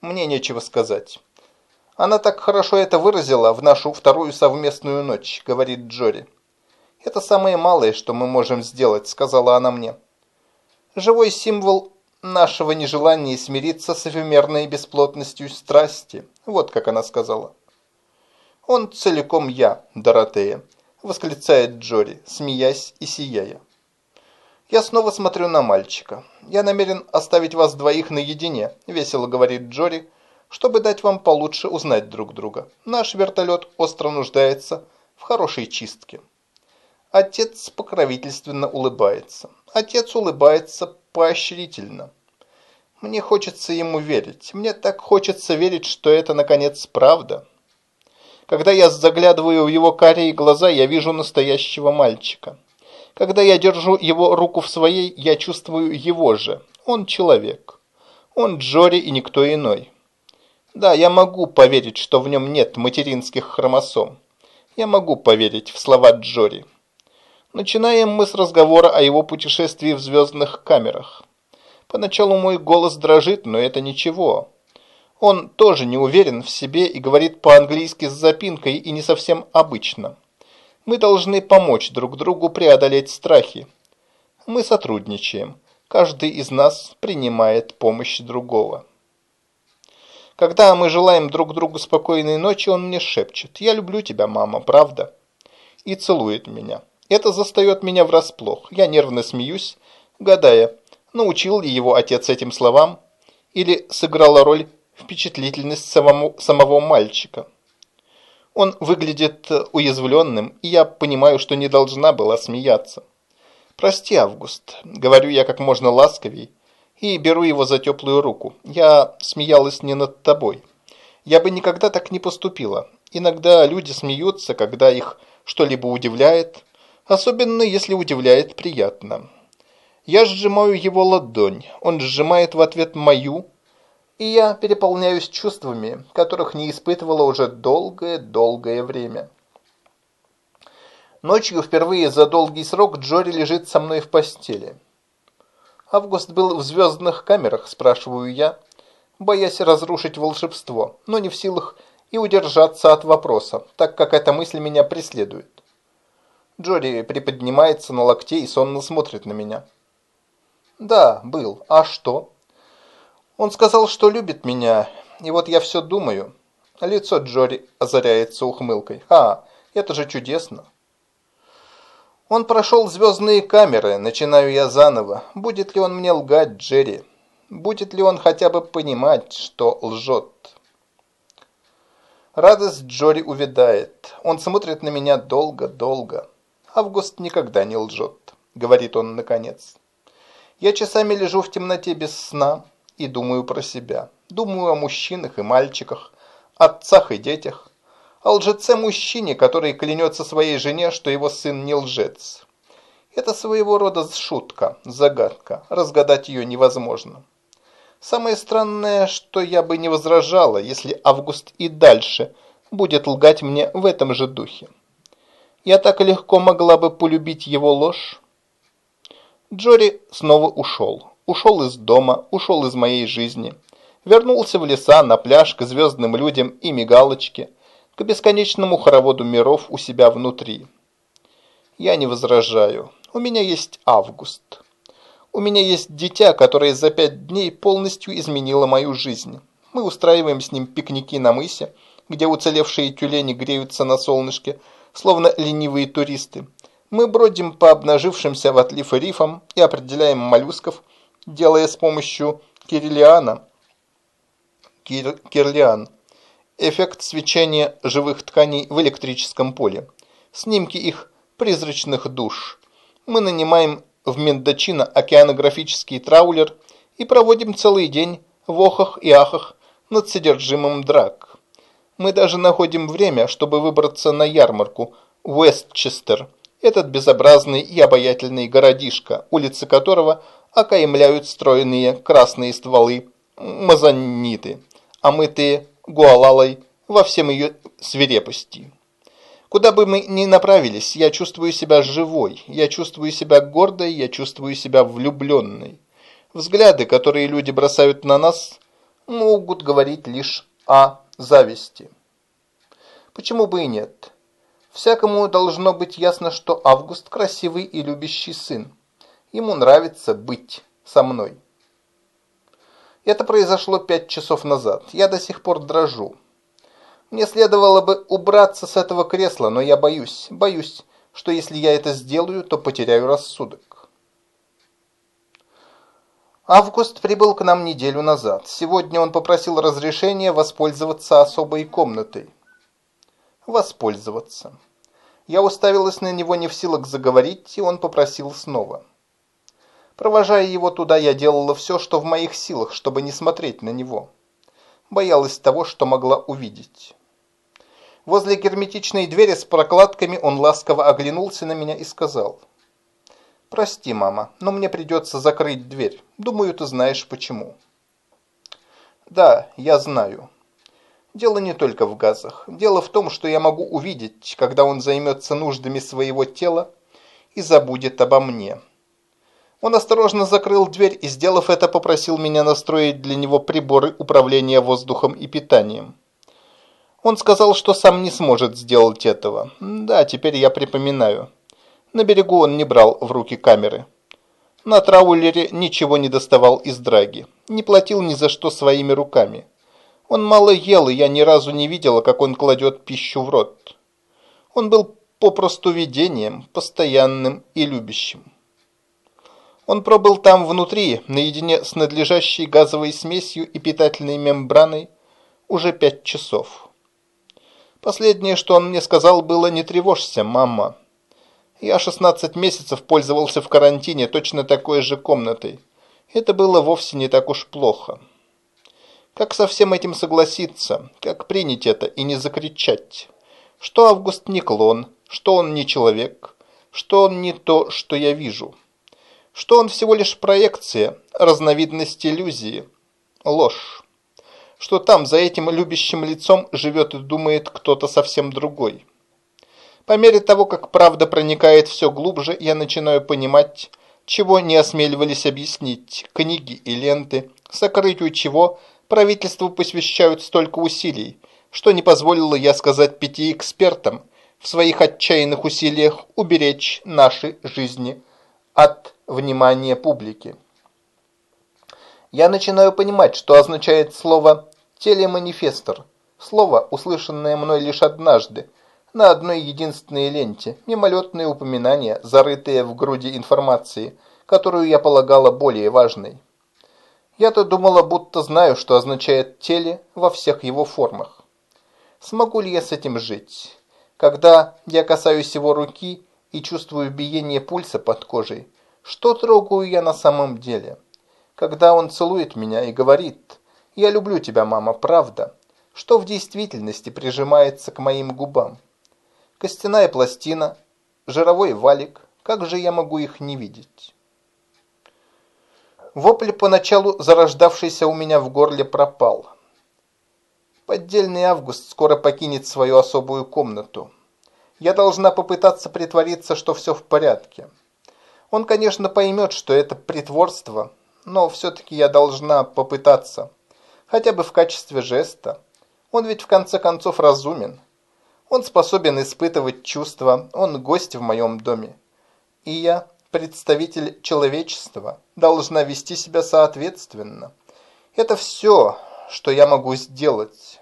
Мне нечего сказать. Она так хорошо это выразила в нашу вторую совместную ночь, говорит Джори. «Это самое малое, что мы можем сделать», – сказала она мне. «Живой символ нашего нежелания смириться с эфемерной бесплотностью страсти. Вот как она сказала. «Он целиком я, Доротея», – восклицает Джори, смеясь и сияя. Я снова смотрю на мальчика. «Я намерен оставить вас двоих наедине», – весело говорит Джори, «чтобы дать вам получше узнать друг друга. Наш вертолет остро нуждается в хорошей чистке». Отец покровительственно улыбается. Отец улыбается поощрительно. Мне хочется ему верить. Мне так хочется верить, что это, наконец, правда. Когда я заглядываю в его карие глаза, я вижу настоящего мальчика. Когда я держу его руку в своей, я чувствую его же. Он человек. Он Джори и никто иной. Да, я могу поверить, что в нем нет материнских хромосом. Я могу поверить в слова Джори. Начинаем мы с разговора о его путешествии в звездных камерах. Поначалу мой голос дрожит, но это ничего. Он тоже не уверен в себе и говорит по-английски с запинкой и не совсем обычно. Мы должны помочь друг другу преодолеть страхи. Мы сотрудничаем. Каждый из нас принимает помощь другого. Когда мы желаем друг другу спокойной ночи, он мне шепчет «Я люблю тебя, мама, правда?» и целует меня. Это застает меня врасплох. Я нервно смеюсь, гадая, научил ли его отец этим словам или сыграла роль впечатлительность самому, самого мальчика. Он выглядит э, уязвленным, и я понимаю, что не должна была смеяться. «Прости, Август», — говорю я как можно ласковей, и беру его за теплую руку. Я смеялась не над тобой. Я бы никогда так не поступила. Иногда люди смеются, когда их что-либо удивляет, особенно если удивляет приятно. Я сжимаю его ладонь, он сжимает в ответ мою, и я переполняюсь чувствами, которых не испытывала уже долгое-долгое время. Ночью впервые за долгий срок Джори лежит со мной в постели. «Август был в звездных камерах?» – спрашиваю я, боясь разрушить волшебство, но не в силах и удержаться от вопроса, так как эта мысль меня преследует. Джори приподнимается на локте и сонно смотрит на меня. «Да, был. А что?» Он сказал, что любит меня, и вот я все думаю. Лицо Джори озаряется ухмылкой. А, это же чудесно. Он прошел звездные камеры, начинаю я заново. Будет ли он мне лгать, Джерри? Будет ли он хотя бы понимать, что лжет? Радость Джори увядает. Он смотрит на меня долго-долго. Август никогда не лжет, говорит он наконец. Я часами лежу в темноте без сна, и думаю про себя. Думаю о мужчинах и мальчиках, отцах и детях. О лжеце-мужчине, который клянется своей жене, что его сын не лжец. Это своего рода шутка, загадка, разгадать ее невозможно. Самое странное, что я бы не возражала, если Август и дальше будет лгать мне в этом же духе. Я так легко могла бы полюбить его ложь. Джори снова ушел. Ушел из дома, ушел из моей жизни. Вернулся в леса, на пляж, к звездным людям и мигалочке, к бесконечному хороводу миров у себя внутри. Я не возражаю. У меня есть август. У меня есть дитя, которое за пять дней полностью изменило мою жизнь. Мы устраиваем с ним пикники на мысе, где уцелевшие тюлени греются на солнышке, словно ленивые туристы. Мы бродим по обнажившимся в отлив рифам и определяем моллюсков, делая с помощью кирлиана, кир, кирлиан, эффект свечения живых тканей в электрическом поле, снимки их призрачных душ. Мы нанимаем в Мендочино океанографический траулер и проводим целый день в охах и ахах над содержимым драк. Мы даже находим время, чтобы выбраться на ярмарку Уэстчестер, этот безобразный и обаятельный городишко, улицы которого – окаймляют стройные красные стволы мазониты, омытые гуалалой во всем ее свирепости. Куда бы мы ни направились, я чувствую себя живой, я чувствую себя гордой, я чувствую себя влюбленной. Взгляды, которые люди бросают на нас, могут говорить лишь о зависти. Почему бы и нет? Всякому должно быть ясно, что Август красивый и любящий сын. Ему нравится быть со мной. Это произошло пять часов назад. Я до сих пор дрожу. Мне следовало бы убраться с этого кресла, но я боюсь, боюсь, что если я это сделаю, то потеряю рассудок. Август прибыл к нам неделю назад. Сегодня он попросил разрешения воспользоваться особой комнатой. Воспользоваться. Я уставилась на него не в силах заговорить, и он попросил снова. Провожая его туда, я делала все, что в моих силах, чтобы не смотреть на него. Боялась того, что могла увидеть. Возле герметичной двери с прокладками он ласково оглянулся на меня и сказал. «Прости, мама, но мне придется закрыть дверь. Думаю, ты знаешь почему». «Да, я знаю. Дело не только в газах. Дело в том, что я могу увидеть, когда он займется нуждами своего тела и забудет обо мне». Он осторожно закрыл дверь и, сделав это, попросил меня настроить для него приборы управления воздухом и питанием. Он сказал, что сам не сможет сделать этого. Да, теперь я припоминаю. На берегу он не брал в руки камеры. На траулере ничего не доставал из драги. Не платил ни за что своими руками. Он мало ел, и я ни разу не видела, как он кладет пищу в рот. Он был попросту видением, постоянным и любящим. Он пробыл там внутри, наедине с надлежащей газовой смесью и питательной мембраной, уже пять часов. Последнее, что он мне сказал, было «Не тревожься, мама». Я 16 месяцев пользовался в карантине точно такой же комнатой. Это было вовсе не так уж плохо. Как со всем этим согласиться? Как принять это и не закричать? Что Август не клон, что он не человек, что он не то, что я вижу что он всего лишь проекция, разновидность иллюзии, ложь, что там за этим любящим лицом живет и думает кто-то совсем другой. По мере того, как правда проникает все глубже, я начинаю понимать, чего не осмеливались объяснить книги и ленты, сокрытию чего правительству посвящают столько усилий, что не позволило я сказать пяти экспертам в своих отчаянных усилиях уберечь наши жизни от внимания публики. Я начинаю понимать, что означает слово «телеманифестор», слово, услышанное мной лишь однажды, на одной единственной ленте, мимолетные упоминания, зарытые в груди информации, которую я полагала более важной. Я-то думала, будто знаю, что означает «теле» во всех его формах. Смогу ли я с этим жить? Когда я касаюсь его руки и чувствую биение пульса под кожей, что трогаю я на самом деле? Когда он целует меня и говорит «Я люблю тебя, мама, правда», что в действительности прижимается к моим губам? Костяная пластина, жировой валик, как же я могу их не видеть? Вопль, поначалу зарождавшийся у меня в горле, пропал. Поддельный Август скоро покинет свою особую комнату. Я должна попытаться притвориться, что все в порядке. Он, конечно, поймет, что это притворство, но все-таки я должна попытаться, хотя бы в качестве жеста. Он ведь в конце концов разумен. Он способен испытывать чувства, он гость в моем доме. И я, представитель человечества, должна вести себя соответственно. Это все, что я могу сделать.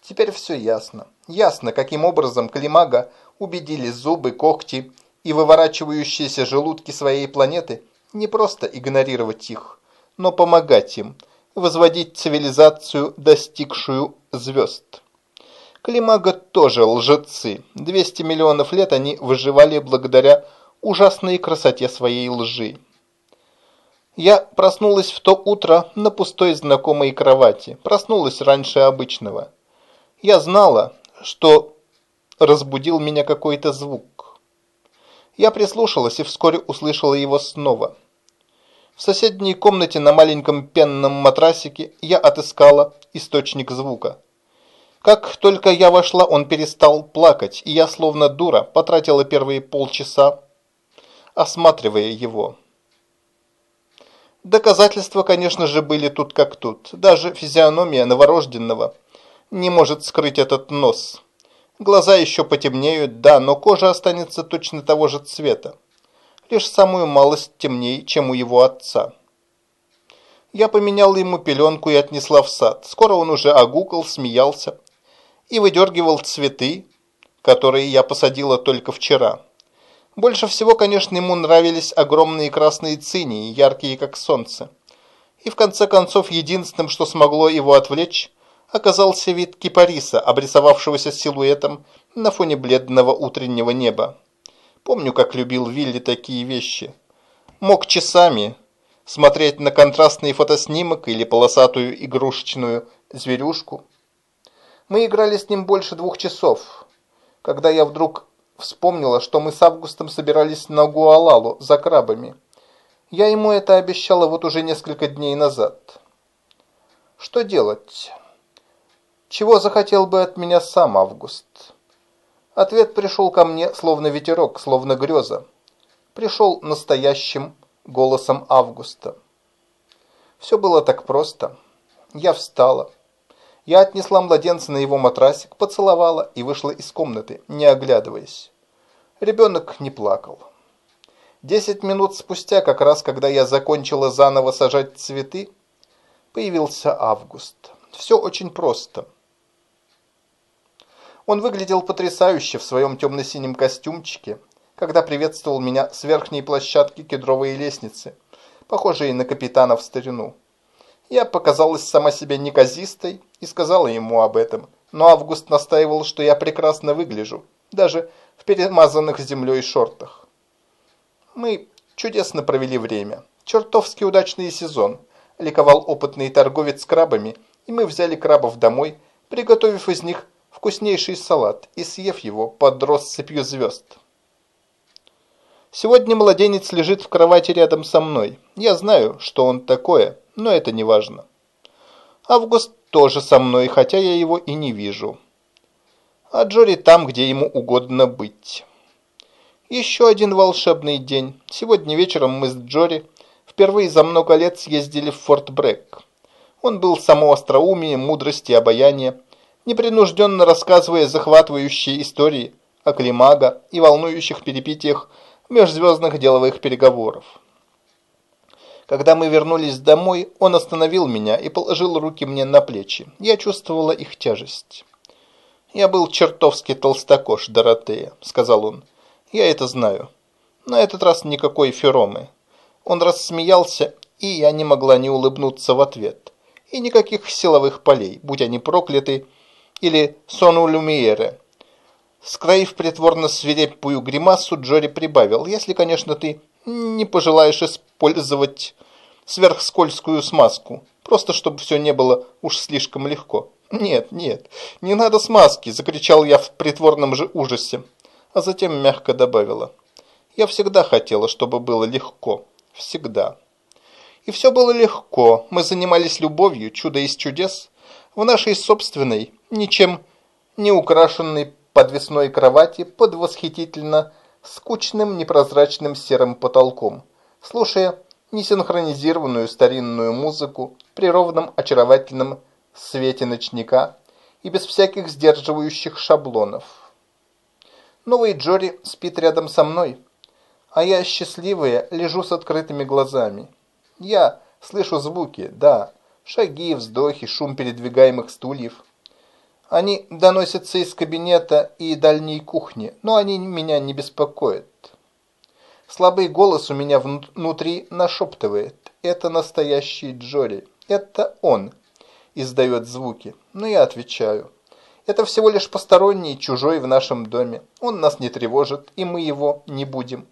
Теперь все ясно. Ясно, каким образом Калимага убедили зубы, когти и выворачивающиеся желудки своей планеты не просто игнорировать их, но помогать им, возводить цивилизацию, достигшую звезд. Климага тоже лжецы. 200 миллионов лет они выживали благодаря ужасной красоте своей лжи. Я проснулась в то утро на пустой знакомой кровати. Проснулась раньше обычного. Я знала, что разбудил меня какой-то звук. Я прислушалась и вскоре услышала его снова. В соседней комнате на маленьком пенном матрасике я отыскала источник звука. Как только я вошла, он перестал плакать, и я, словно дура, потратила первые полчаса, осматривая его. Доказательства, конечно же, были тут как тут. Даже физиономия новорожденного не может скрыть этот нос. Глаза еще потемнеют, да, но кожа останется точно того же цвета. Лишь самую малость темнее, чем у его отца. Я поменяла ему пеленку и отнесла в сад. Скоро он уже огукал, смеялся и выдергивал цветы, которые я посадила только вчера. Больше всего, конечно, ему нравились огромные красные цинии, яркие как солнце. И в конце концов, единственным, что смогло его отвлечь, оказался вид кипариса, обрисовавшегося силуэтом на фоне бледного утреннего неба. Помню, как любил Вилли такие вещи. Мог часами смотреть на контрастный фотоснимок или полосатую игрушечную зверюшку. Мы играли с ним больше двух часов, когда я вдруг вспомнила, что мы с Августом собирались на Гуалалу за крабами. Я ему это обещала вот уже несколько дней назад. Что делать? Чего захотел бы от меня сам Август? Ответ пришел ко мне, словно ветерок, словно греза. Пришел настоящим голосом Августа. Все было так просто. Я встала. Я отнесла младенца на его матрасик, поцеловала и вышла из комнаты, не оглядываясь. Ребенок не плакал. Десять минут спустя, как раз когда я закончила заново сажать цветы, появился Август. Все очень просто. Он выглядел потрясающе в своем темно-синем костюмчике, когда приветствовал меня с верхней площадки кедровой лестницы, похожей на капитана в старину. Я показалась сама себе неказистой и сказала ему об этом, но Август настаивал, что я прекрасно выгляжу, даже в перемазанных землей шортах. Мы чудесно провели время. Чертовски удачный сезон. Ликовал опытный торговец крабами, и мы взяли крабов домой, приготовив из них вкуснейший салат и съев его под россыпью звезд. Сегодня младенец лежит в кровати рядом со мной. Я знаю, что он такое, но это не важно. Август тоже со мной, хотя я его и не вижу. А Джори там, где ему угодно быть. Еще один волшебный день. Сегодня вечером мы с Джори впервые за много лет съездили в Форт Брэк. Он был само остроумие, мудрость и обаяние, непринужденно рассказывая захватывающие истории о Климага и волнующих перипетиях межзвездных деловых переговоров. Когда мы вернулись домой, он остановил меня и положил руки мне на плечи. Я чувствовала их тяжесть. «Я был чертовски толстокож, Доротея», — сказал он. «Я это знаю. На этот раз никакой феромы». Он рассмеялся, и я не могла не улыбнуться в ответ. И никаких силовых полей, будь они прокляты, или сону люмиере, Скроив притворно свирепую гримасу, Джори прибавил, если, конечно, ты не пожелаешь использовать сверхскользкую смазку, просто чтобы все не было уж слишком легко. «Нет, нет, не надо смазки!» – закричал я в притворном же ужасе, а затем мягко добавила. «Я всегда хотела, чтобы было легко. Всегда». И все было легко. Мы занимались любовью, чудо из чудес, в нашей собственной, ничем не украшенной подвесной кровати под восхитительно скучным непрозрачным серым потолком, слушая несинхронизированную старинную музыку при ровном очаровательном свете ночника и без всяких сдерживающих шаблонов. Новый Джори спит рядом со мной, а я, счастливая, лежу с открытыми глазами. Я слышу звуки, да, шаги, вздохи, шум передвигаемых стульев – они доносятся из кабинета и дальней кухни, но они меня не беспокоят. Слабый голос у меня внутри нашептывает. Это настоящий Джори. Это он издает звуки. Но я отвечаю. Это всего лишь посторонний, чужой в нашем доме. Он нас не тревожит, и мы его не будем.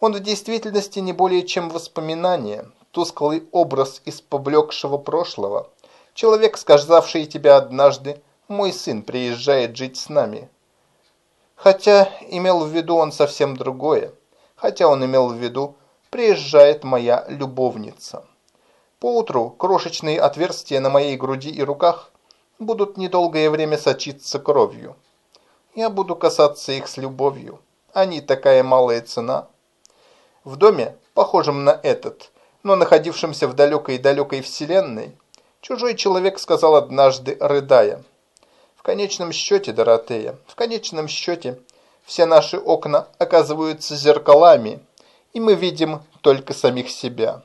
Он в действительности не более чем воспоминание, тусклый образ из поблекшего прошлого. Человек, сказавший тебя однажды, мой сын приезжает жить с нами. Хотя имел в виду он совсем другое. Хотя он имел в виду, приезжает моя любовница. Поутру крошечные отверстия на моей груди и руках будут недолгое время сочиться кровью. Я буду касаться их с любовью. Они такая малая цена. В доме, похожем на этот, но находившемся в далекой-далекой вселенной, чужой человек сказал однажды, рыдая, в конечном счете, Доротея, в конечном счете, все наши окна оказываются зеркалами, и мы видим только самих себя.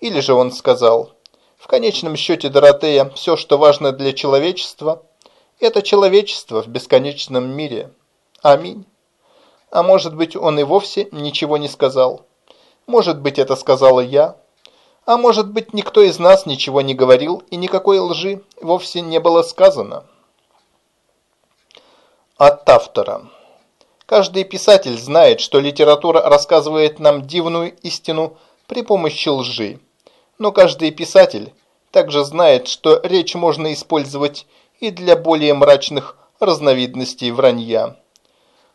Или же он сказал, В конечном счете, Доротея, все, что важно для человечества, это человечество в бесконечном мире. Аминь. А может быть, он и вовсе ничего не сказал. Может быть, это сказала я. А может быть, никто из нас ничего не говорил, и никакой лжи вовсе не было сказано. От автора. Каждый писатель знает, что литература рассказывает нам дивную истину при помощи лжи. Но каждый писатель также знает, что речь можно использовать и для более мрачных разновидностей вранья.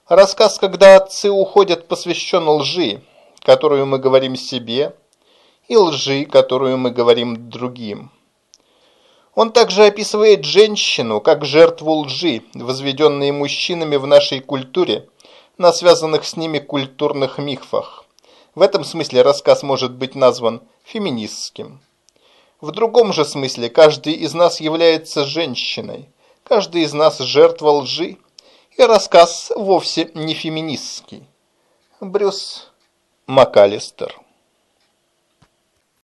Рассказ «Когда отцы уходят» посвящен лжи, которую мы говорим себе, и лжи, которую мы говорим другим. Он также описывает женщину как жертву лжи, возведенные мужчинами в нашей культуре, на связанных с ними культурных мифах. В этом смысле рассказ может быть назван феминистским. В другом же смысле каждый из нас является женщиной, каждый из нас жертва лжи, и рассказ вовсе не феминистский. Брюс МакАлистер